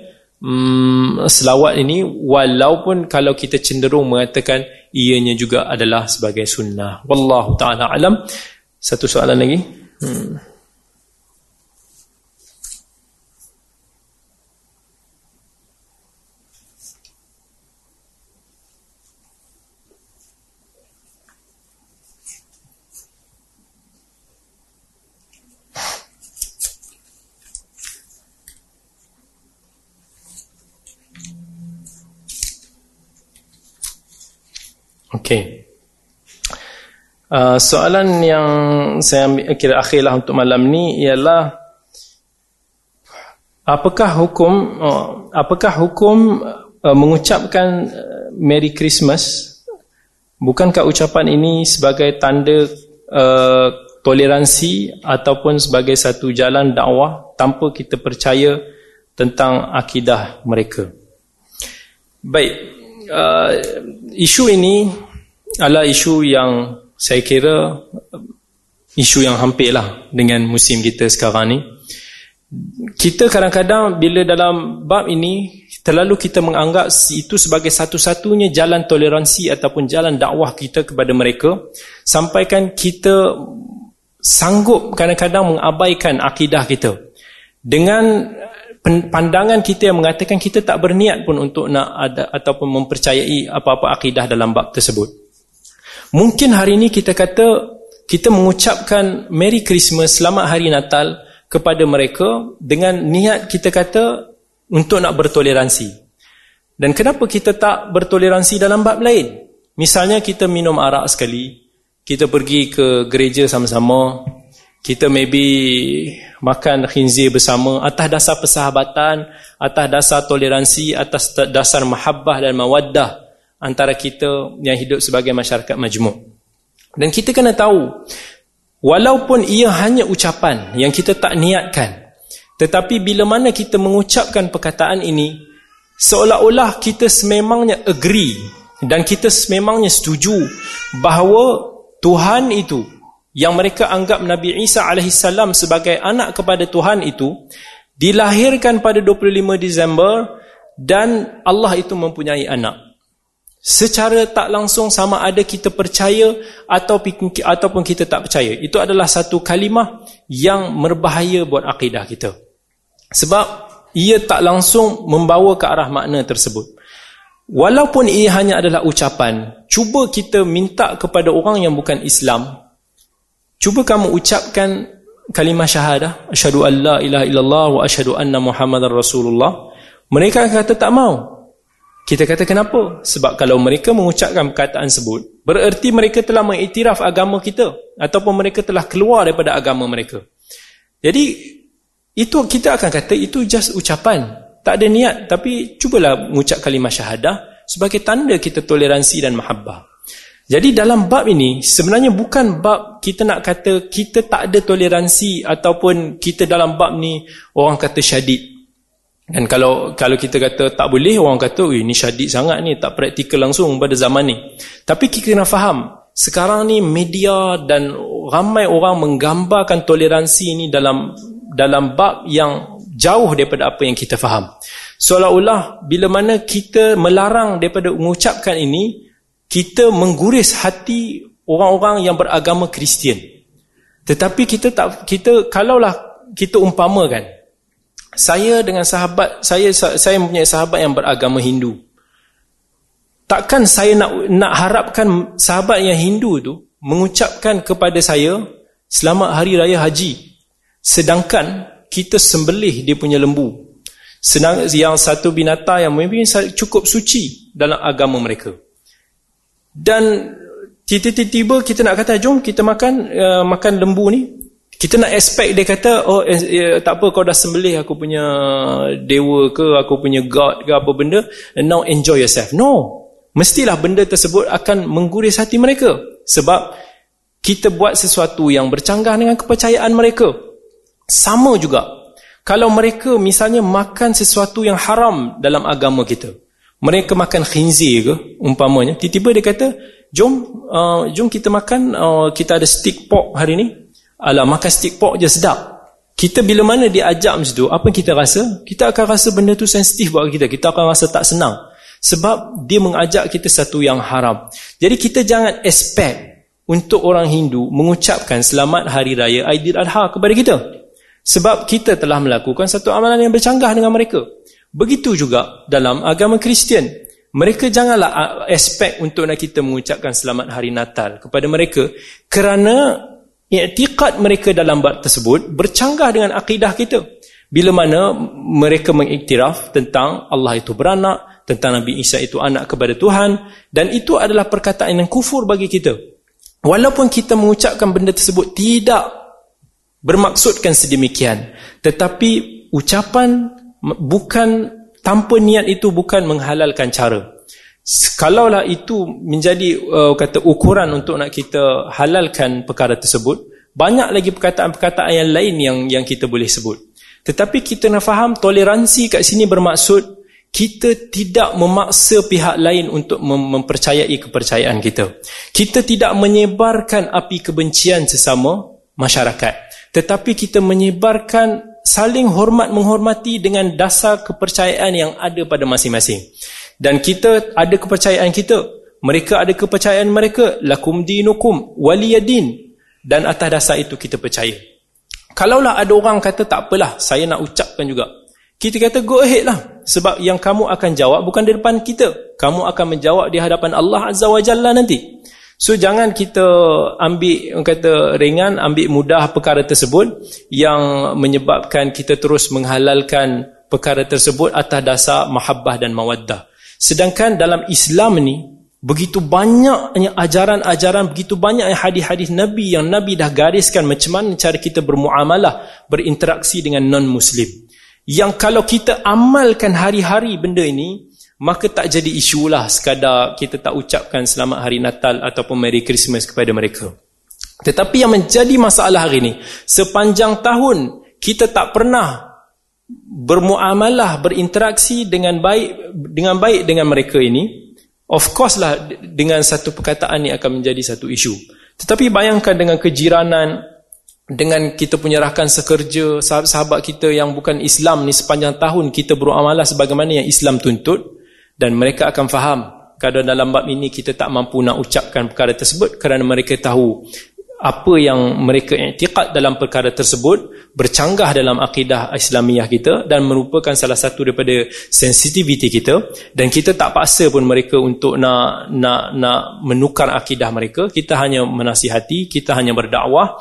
hmm, selawat ini walaupun kalau kita cenderung mengatakan ianya juga adalah sebagai sunnah. Wallahu taala alam. Satu soalan lagi? Hmm. Okey. Uh, soalan yang saya ambil kira akhirlah untuk malam ni ialah apakah hukum uh, apakah hukum uh, mengucapkan uh, Merry Christmas? Bukankah ucapan ini sebagai tanda uh, toleransi ataupun sebagai satu jalan dakwah tanpa kita percaya tentang akidah mereka? Baik uh, isu ini adalah isu yang saya kira isu yang hampir lah dengan musim kita sekarang ni. Kita kadang-kadang bila dalam bab ini terlalu kita menganggap itu sebagai satu-satunya jalan toleransi ataupun jalan dakwah kita kepada mereka sampaikan kita sanggup kadang-kadang mengabaikan akidah kita. Dengan pandangan kita yang mengatakan kita tak berniat pun untuk nak ada ataupun mempercayai apa-apa akidah dalam bab tersebut. Mungkin hari ini kita kata kita mengucapkan Merry Christmas, Selamat Hari Natal kepada mereka dengan niat kita kata untuk nak bertoleransi. Dan kenapa kita tak bertoleransi dalam bab lain? Misalnya kita minum arak sekali, kita pergi ke gereja sama-sama, kita maybe makan khinzir bersama atas dasar persahabatan, atas dasar toleransi, atas dasar mahabbah dan mawaddah antara kita yang hidup sebagai masyarakat majmuk. Dan kita kena tahu, walaupun ia hanya ucapan yang kita tak niatkan, tetapi bila mana kita mengucapkan perkataan ini, seolah-olah kita sememangnya agree dan kita sememangnya setuju bahawa Tuhan itu yang mereka anggap Nabi Isa AS sebagai anak kepada Tuhan itu dilahirkan pada 25 Disember dan Allah itu mempunyai anak. Secara tak langsung sama ada kita percaya ataupun kita tak percaya. Itu adalah satu kalimah yang berbahaya buat akidah kita. Sebab ia tak langsung membawa ke arah makna tersebut. Walaupun ia hanya adalah ucapan cuba kita minta kepada orang yang bukan Islam cuba kamu ucapkan kalimah syahadah asyhadu an la ilaha illallah wa asyhadu anna muhammadar rasulullah mereka kata tak mau kita kata kenapa? Sebab kalau mereka mengucapkan perkataan sebut, bererti mereka telah mengiktiraf agama kita ataupun mereka telah keluar daripada agama mereka. Jadi itu kita akan kata itu just ucapan, tak ada niat tapi cubalah mengucap kalimah syahadah sebagai tanda kita toleransi dan mahabbah. Jadi dalam bab ini sebenarnya bukan bab kita nak kata kita tak ada toleransi ataupun kita dalam bab ni orang kata syadid. Dan kalau kalau kita kata tak boleh, orang kata, ini syadid sangat ni, tak praktikal langsung pada zaman ni. Tapi kita kena faham, sekarang ni media dan ramai orang menggambarkan toleransi ni dalam dalam bab yang jauh daripada apa yang kita faham. Seolah-olah bila mana kita melarang daripada mengucapkan ini, kita mengguris hati orang-orang yang beragama Kristian. Tetapi kita tak kita kalaulah kita umpamakan saya dengan sahabat saya saya mempunyai sahabat yang beragama Hindu. Takkan saya nak nak harapkan sahabat yang Hindu tu mengucapkan kepada saya selamat hari raya haji. Sedangkan kita sembelih dia punya lembu. Senang yang satu binatang yang mungkin cukup suci dalam agama mereka. Dan tiba-tiba kita nak kata jom kita makan uh, makan lembu ni. Kita nak expect dia kata oh eh, eh, tak apa kau dah sembelih aku punya dewa ke aku punya god ke apa benda and now enjoy yourself. No. Mestilah benda tersebut akan mengguris hati mereka. Sebab kita buat sesuatu yang bercanggah dengan kepercayaan mereka. Sama juga kalau mereka misalnya makan sesuatu yang haram dalam agama kita mereka makan khinzir ke umpamanya tiba-tiba dia kata jom uh, jom kita makan uh, kita ada stick pork hari ni Alah makan stick pork je sedap. Kita bila mana dia ajak macam tu, apa kita rasa? Kita akan rasa benda tu sensitif buat kita. Kita akan rasa tak senang. Sebab dia mengajak kita satu yang haram. Jadi kita jangan expect untuk orang Hindu mengucapkan selamat hari raya Aidil-Adha kepada kita. Sebab kita telah melakukan satu amalan yang bercanggah dengan mereka. Begitu juga dalam agama Kristian. Mereka janganlah expect untuk nak kita mengucapkan selamat hari Natal kepada mereka kerana i'tiqad mereka dalam bab tersebut bercanggah dengan akidah kita bila mana mereka mengiktiraf tentang Allah itu beranak tentang Nabi Isa itu anak kepada Tuhan dan itu adalah perkataan yang kufur bagi kita walaupun kita mengucapkan benda tersebut tidak bermaksudkan sedemikian tetapi ucapan bukan tanpa niat itu bukan menghalalkan cara. Kalaulah itu menjadi uh, kata ukuran untuk nak kita halalkan perkara tersebut banyak lagi perkataan-perkataan yang lain yang yang kita boleh sebut. Tetapi kita nak faham toleransi kat sini bermaksud kita tidak memaksa pihak lain untuk mem mempercayai kepercayaan kita. Kita tidak menyebarkan api kebencian sesama masyarakat. Tetapi kita menyebarkan saling hormat menghormati dengan dasar kepercayaan yang ada pada masing-masing. Dan kita ada kepercayaan kita mereka ada kepercayaan mereka. Lakum dinukum waliyadin. Dan atas dasar itu kita percaya. Kalaulah ada orang kata tak apalah saya nak ucapkan juga. Kita kata go ahead lah sebab yang kamu akan jawab bukan di depan kita. Kamu akan menjawab di hadapan Allah Azza wa Jalla nanti so jangan kita ambil kata ringan ambil mudah perkara tersebut yang menyebabkan kita terus menghalalkan perkara tersebut atas dasar mahabbah dan mawaddah sedangkan dalam Islam ni Begitu banyaknya ajaran-ajaran, begitu banyaknya hadis-hadis Nabi yang Nabi dah gariskan macam mana cara kita bermuamalah, berinteraksi dengan non-Muslim. Yang kalau kita amalkan hari-hari benda ini, maka tak jadi isu lah sekadar kita tak ucapkan selamat hari Natal ataupun Merry Christmas kepada mereka. Tetapi yang menjadi masalah hari ini, sepanjang tahun kita tak pernah bermuamalah, berinteraksi dengan baik dengan baik dengan mereka ini, Of course lah dengan satu perkataan ni akan menjadi satu isu. Tetapi bayangkan dengan kejiranan, dengan kita punya rakan sekerja, sahabat-sahabat kita yang bukan Islam ni sepanjang tahun kita beramalah sebagaimana yang Islam tuntut dan mereka akan faham kadang dalam bab ini kita tak mampu nak ucapkan perkara tersebut kerana mereka tahu apa yang mereka iktiqat dalam perkara tersebut bercanggah dalam akidah Islamiah kita dan merupakan salah satu daripada sensitiviti kita. Dan kita tak paksa pun mereka untuk nak nak nak menukar akidah mereka. Kita hanya menasihati kita hanya berdakwah.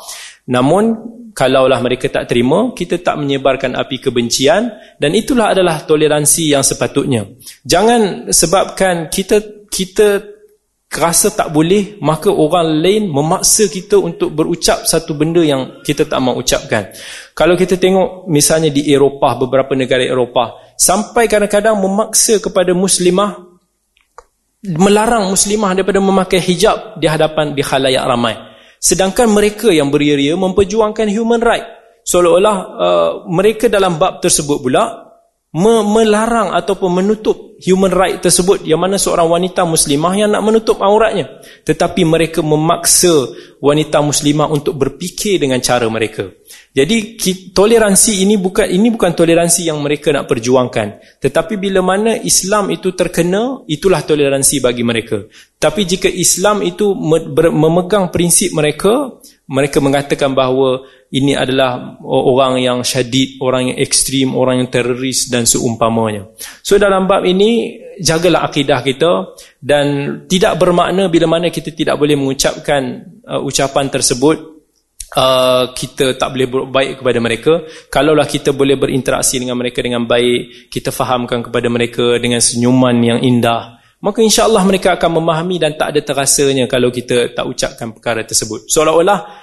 Namun kalaulah mereka tak terima kita tak menyebarkan api kebencian dan itulah adalah toleransi yang sepatutnya. Jangan sebabkan kita kita rasa tak boleh maka orang lain memaksa kita untuk berucap satu benda yang kita tak mahu ucapkan. Kalau kita tengok misalnya di Eropah beberapa negara Eropah sampai kadang-kadang memaksa kepada muslimah melarang muslimah daripada memakai hijab di hadapan di khalayak ramai sedangkan mereka yang beria-ria memperjuangkan human right. Seolah-olah uh, mereka dalam bab tersebut pula melarang ataupun menutup human right tersebut yang mana seorang wanita muslimah yang nak menutup auratnya. Tetapi mereka memaksa wanita muslimah untuk berfikir dengan cara mereka. Jadi toleransi ini bukan ini bukan toleransi yang mereka nak perjuangkan. Tetapi bila mana Islam itu terkena itulah toleransi bagi mereka. Tapi jika Islam itu memegang prinsip mereka mereka mengatakan bahawa ini adalah orang yang syadid, orang yang ekstrim, orang yang teroris dan seumpamanya. So dalam bab ini, jagalah akidah kita dan tidak bermakna bila mana kita tidak boleh mengucapkan uh, ucapan tersebut, uh, kita tak boleh baik kepada mereka. Kalaulah kita boleh berinteraksi dengan mereka dengan baik, kita fahamkan kepada mereka dengan senyuman yang indah, maka insyaAllah mereka akan memahami dan tak ada terasanya kalau kita tak ucapkan perkara tersebut. Seolah-olah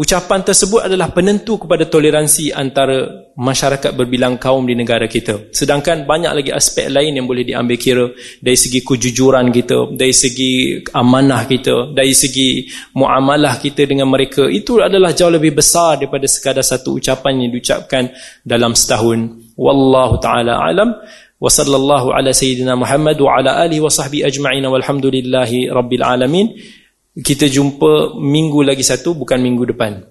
Ucapan tersebut adalah penentu kepada toleransi antara masyarakat berbilang kaum di negara kita. Sedangkan banyak lagi aspek lain yang boleh diambil kira dari segi kejujuran kita, dari segi amanah kita, dari segi muamalah kita dengan mereka. Itu adalah jauh lebih besar daripada sekadar satu ucapan yang diucapkan dalam setahun. Wallahu ta'ala alam. Wa sallallahu ala sayyidina Muhammad wa ala alihi wa sahbihi ajma'in walhamdulillahi rabbil alamin kita jumpa minggu lagi satu bukan minggu depan